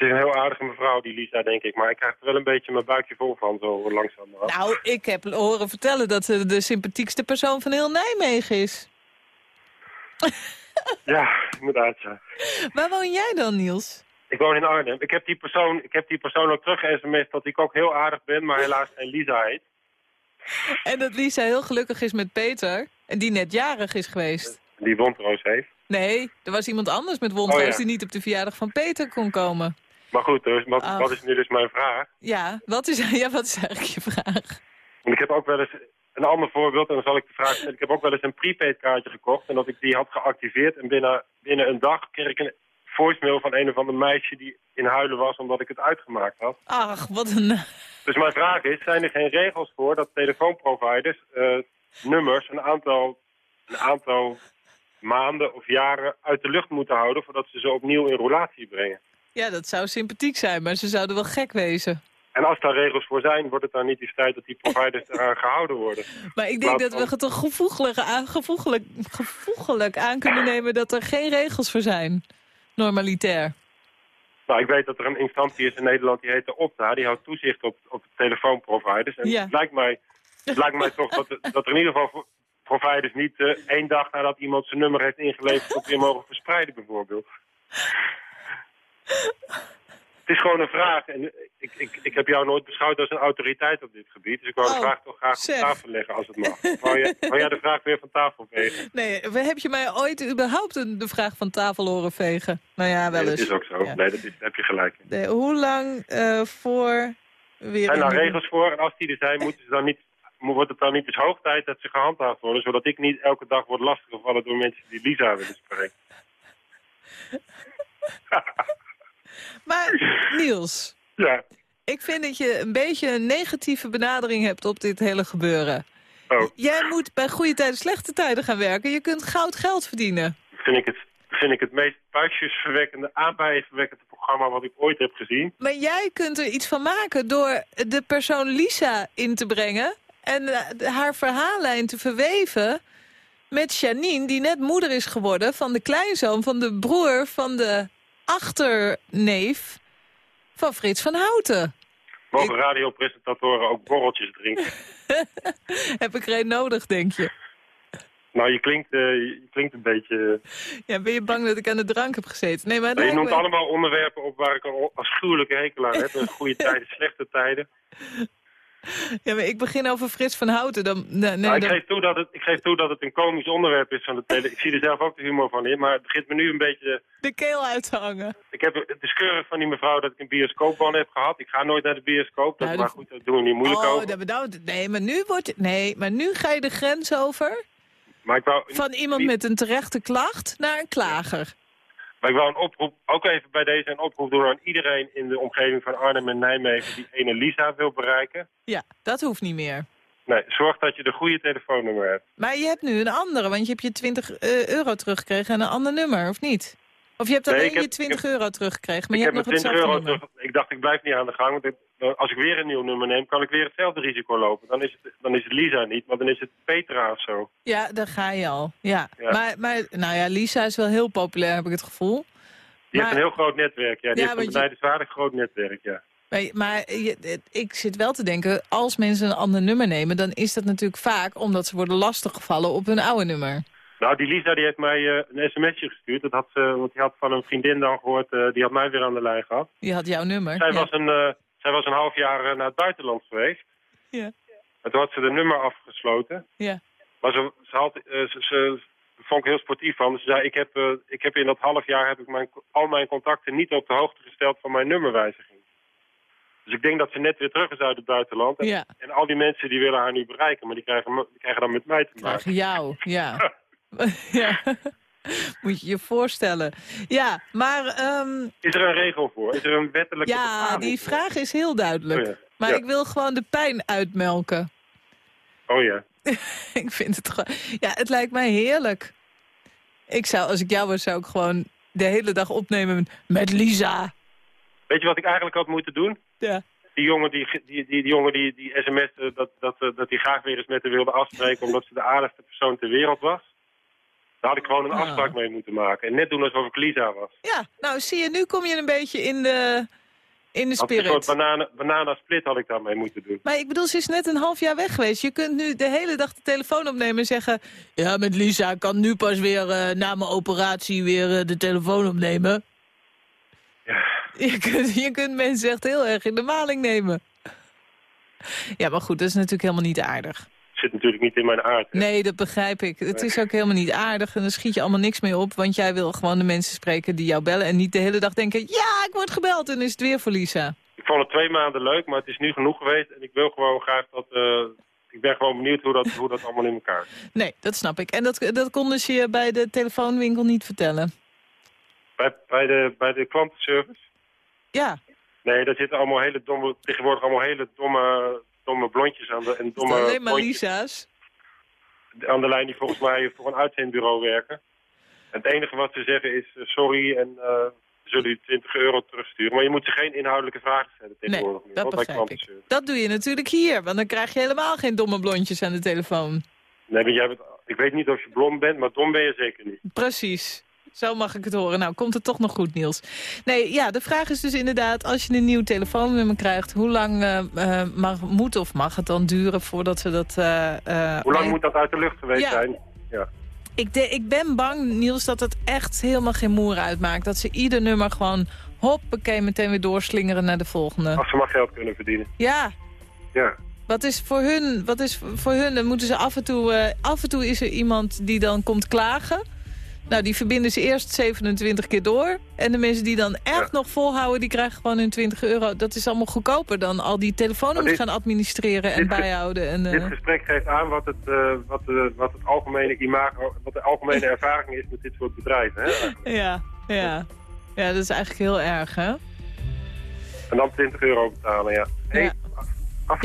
Het is een heel aardige mevrouw, die Lisa, denk ik. Maar ik krijg er wel een beetje mijn buikje vol van, zo langzaam. Nou, ik heb horen vertellen dat ze de sympathiekste persoon van heel Nijmegen is. Ja, inderdaad, ja. Waar woon jij dan, Niels? Ik woon in Arnhem. Ik heb die persoon, ik heb die persoon ook terug sms dat ik ook heel aardig ben, maar helaas geen Lisa heet. En dat Lisa heel gelukkig is met Peter. En die net jarig is geweest. Die wondroos heeft. Nee, er was iemand anders met wondroos Oh, ja. die niet op de verjaardag van Peter kon komen. Maar goed, dus, wat, is nu dus mijn vraag? Ja, wat is, ja, wat is eigenlijk je vraag? Want ik heb ook wel eens een ander voorbeeld, en dan zal ik de vraag stellen. Ik heb ook wel eens een prepaid kaartje gekocht en dat ik die had geactiveerd. En binnen, binnen een dag kreeg ik een voicemail van een of ander meisje die in huilen was omdat ik het uitgemaakt had. Ach, wat een... Dus mijn vraag is, zijn er geen regels voor dat telefoonproviders eh, nummers een aantal, een aantal maanden of jaren uit de lucht moeten houden voordat ze ze opnieuw in roulatie brengen? Ja, dat zou sympathiek zijn, maar ze zouden wel gek wezen. En als daar regels voor zijn, wordt het dan niet eens tijd dat die providers eraan gehouden worden? Maar ik denk dat we het toch gevoeglijk aan, gevoeglijk aan kunnen nemen dat er geen regels voor zijn. Normalitair. Nou, ik weet dat er een instantie is in Nederland die heet de Opta. Die houdt toezicht op, op telefoonproviders. En Ja. het, lijkt mij, het lijkt mij toch dat, dat er in ieder geval providers niet eh, één dag nadat iemand zijn nummer heeft ingeleverd... op weer mogen verspreiden bijvoorbeeld. Het is gewoon een vraag. En ik, ik, ik heb jou nooit beschouwd als een autoriteit op dit gebied. Dus ik wou de Oh, vraag toch graag op tafel leggen als het mag. Wou jij, wou jij de vraag weer van tafel vegen? Nee, heb je mij ooit überhaupt een, de vraag van tafel horen vegen? Nou ja, wel Nee, eens. dat is ook zo. Ja. Nee, dat is, heb je gelijk in. Nee, hoe lang eh, voor weer... zijn daar regels voor? En als die er zijn, moeten ze dan niet, wordt het dan niet eens hoog tijd dat ze gehandhaafd worden... zodat ik niet elke dag word lastiggevallen door mensen die Lisa willen spreken. Maar Niels, Ja. ik vind dat je een beetje een negatieve benadering hebt op dit hele gebeuren. Oh, Jij moet bij goede tijden, slechte tijden gaan werken. Je kunt goud geld verdienen. vind ik het, vind ik het meest puistjesverwekkende, aanbijenverwekkende programma wat ik ooit heb gezien. Maar jij kunt er iets van maken door de persoon Lisa in te brengen... en eh, haar verhaallijn te verweven met Janine... die net moeder is geworden van de kleinzoon van de broer van de achterneef van Frits van Houten. Mogen radiopresentatoren ook borreltjes drinken? Heb ik er een nodig, denk je? Nou, je klinkt, eh, je klinkt een beetje... Ja, ben je bang dat ik aan de drank heb gezeten? Nee, maar het je noemt me- allemaal onderwerpen op waar ik een afschuwelijke hekel aan heb. Goede tijden, slechte tijden. Ja, maar ik begin over Frits van Houten. Dan, nee, nee, Nou, ik, dan- geef toe dat het, ik geef toe dat het een komisch onderwerp is van de tele. Ik zie er zelf ook de humor van in, maar het begint me nu een beetje... de keel uit te hangen. Ik heb, het is keurig van die mevrouw dat ik een bioscoopban heb gehad. Ik ga nooit naar de bioscoop, dat, Nou, maar dat- goed, daar doen we niet moeilijk oh, over. dat Nee, maar nu wordt Nee, maar nu ga je de grens over. Maar ik wou, Van iemand met een terechte klacht naar een klager. Maar ik wou een oproep, ook even bij deze een oproep doen aan iedereen in de omgeving van Arnhem en Nijmegen die ene Lisa wil bereiken. Ja, dat hoeft niet meer. Nee, zorg dat je de goede telefoonnummer hebt. Maar je hebt nu een andere, want je hebt je 20 eh, euro teruggekregen en een ander nummer, of niet? Of je hebt Nee, alleen heb- je 20 euro teruggekregen, maar ik je heb hebt nog 20 hetzelfde euro nummer. terug. Ik dacht, ik blijf niet aan de gang. Want ik- als ik weer een nieuw nummer neem, kan ik weer hetzelfde risico lopen. Dan is het, dan is het Lisa niet, maar dan is het Petra of zo. Ja, daar ga je al. Ja. Ja. Maar, maar, nou ja, Lisa is wel heel populair, heb ik het gevoel. Die Maar- heeft een heel groot netwerk. Ja, die Ja, heeft een je- benijdenswaardig groot netwerk, ja. Maar, maar je- ik zit wel te denken, als mensen een ander nummer nemen... dan is dat natuurlijk vaak omdat ze worden lastiggevallen op hun oude nummer. Nou, die Lisa die heeft mij eh, een sms'je gestuurd. Dat had ze, want die had van een vriendin dan gehoord, eh, die had mij weer aan de lijn gehad. Die had jouw nummer. Zij, ja. was een, eh, zij was een half jaar naar het buitenland geweest. Ja. En toen had ze de nummer afgesloten. Ja. Maar ze, ze, had, ze, ze vond ik heel sportief van. Ze zei, ik heb, ik heb in dat half jaar heb ik mijn, al mijn contacten niet op de hoogte gesteld van mijn nummerwijziging. Dus ik denk dat ze net weer terug is uit het buitenland. En, Ja. en al die mensen die willen haar nu bereiken, maar die krijgen, die krijgen dan met mij te maken. Tegen jou, ja. ja. Moet je je voorstellen. Ja, maar ehm, Is er een regel voor? Is er een wettelijke ja, die voor? vraag is heel duidelijk. Oh ja. Maar Ja. ik wil gewoon de pijn uitmelken. Oh ja. ik vind het gewoon... Ja, het lijkt mij heerlijk. Ik zou, als ik jou was, zou ik gewoon de hele dag opnemen met Lisa. Weet je wat ik eigenlijk had moeten doen? Ja. Die jongen die, die, die, die, jongen die, die sms'te dat, dat, eh, dat hij graag weer eens met haar wilde afspreken... omdat ze de aardigste persoon ter wereld was. Daar had ik gewoon een Ah. afspraak mee moeten maken. En net doen alsof ik Lisa was. Ja, nou zie je, nu kom je een beetje in de, in de Had een soort spirit. banana, banana split had ik daarmee moeten doen. Maar ik bedoel, ze is net een half jaar weg geweest. Je kunt nu de hele dag de telefoon opnemen en zeggen... Ja, met Lisa, ik kan nu pas weer eh, na mijn operatie weer eh, de telefoon opnemen. Je, kunt, je kunt mensen echt heel erg in de maling nemen. Ja, maar goed, dat is natuurlijk helemaal niet aardig. Zit natuurlijk niet in mijn aard. hè. Nee, dat begrijp ik. Het is ook helemaal niet aardig en dan schiet je allemaal niks mee op. Want jij wil gewoon de mensen spreken die jou bellen... en niet de hele dag denken, ja, ik word gebeld en is het weer voor Lisa. Ik vond het twee maanden leuk, maar het is nu genoeg geweest. En ik wil gewoon graag dat... eh, ik ben gewoon benieuwd hoe dat, hoe dat allemaal in elkaar zit. Nee, dat snap ik. En dat, dat konden ze je bij de telefoonwinkel niet vertellen. Bij, bij, de, bij de klantenservice? Ja, Nee, daar zitten allemaal hele domme... Tegenwoordig allemaal hele domme, domme blondjes aan de, en domme alleen maar Lisa's. aan de lijn die volgens mij voor een uitzendbureau werken. En het enige wat ze zeggen is eh, sorry en we zullen u 20 euro terugsturen. Maar je moet ze geen inhoudelijke vragen stellen tegenwoordig meer. dat bij begrijp ik. Dat doe je natuurlijk hier, want dan krijg je helemaal geen domme blondjes aan de telefoon. Nee, maar jij bent, ik weet niet of je blond bent, maar dom ben je zeker niet. Precies. Zo mag ik het horen. Nou, komt het toch nog goed, Niels. Nee, ja, de vraag is dus inderdaad, als je een nieuw telefoonnummer krijgt... hoe lang eh, eh, mag, moet of mag het dan duren voordat ze dat... eh, Hoe lang moet dat uit de lucht geweest Ja. zijn? Ja. Ik, de, ik ben bang, Niels, dat het echt helemaal geen moer uitmaakt. Dat ze ieder nummer gewoon hoppakee meteen weer doorslingeren naar de volgende. Als ze maar geld kunnen verdienen. Ja, Ja. wat is voor hun, wat is voor hun, dan moeten ze af en toe, af en toe is er iemand die dan komt klagen. Nou, die verbinden ze eerst 27 keer door. En de mensen die dan echt nog volhouden, die krijgen gewoon hun 20 euro. Dat is allemaal goedkoper dan al die telefoonnummers gaan administreren en bijhouden. En, eh, Dit gesprek geeft aan wat het, eh, wat, de, wat het algemene imago, wat de algemene ervaring is met dit soort bedrijven. Hè? ja, ja. ja, dat is eigenlijk heel erg, hè? En dan 20 euro betalen, ja. Hey, Ja. af-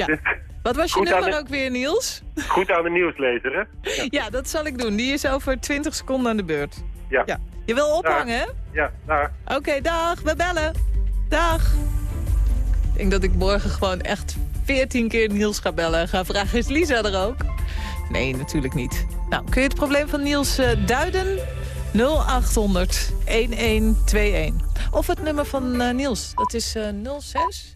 Wat was je Goed nummer de- ook weer, Niels? Goed aan de nieuwslezer, hè? Ja, dat zal ik doen. Die is over 20 seconden aan de beurt. Ja. Je wil ophangen, hè? Ja, daar. Oké, dag. We bellen. Dag. Ik denk dat ik morgen gewoon echt 14 keer Niels ga bellen. en Ga vragen, is Lisa er ook? Nee, natuurlijk niet. Nou, kun je het probleem van Niels eh, duiden? 0800 1121. Of het nummer van eh, Niels. Dat is eh 06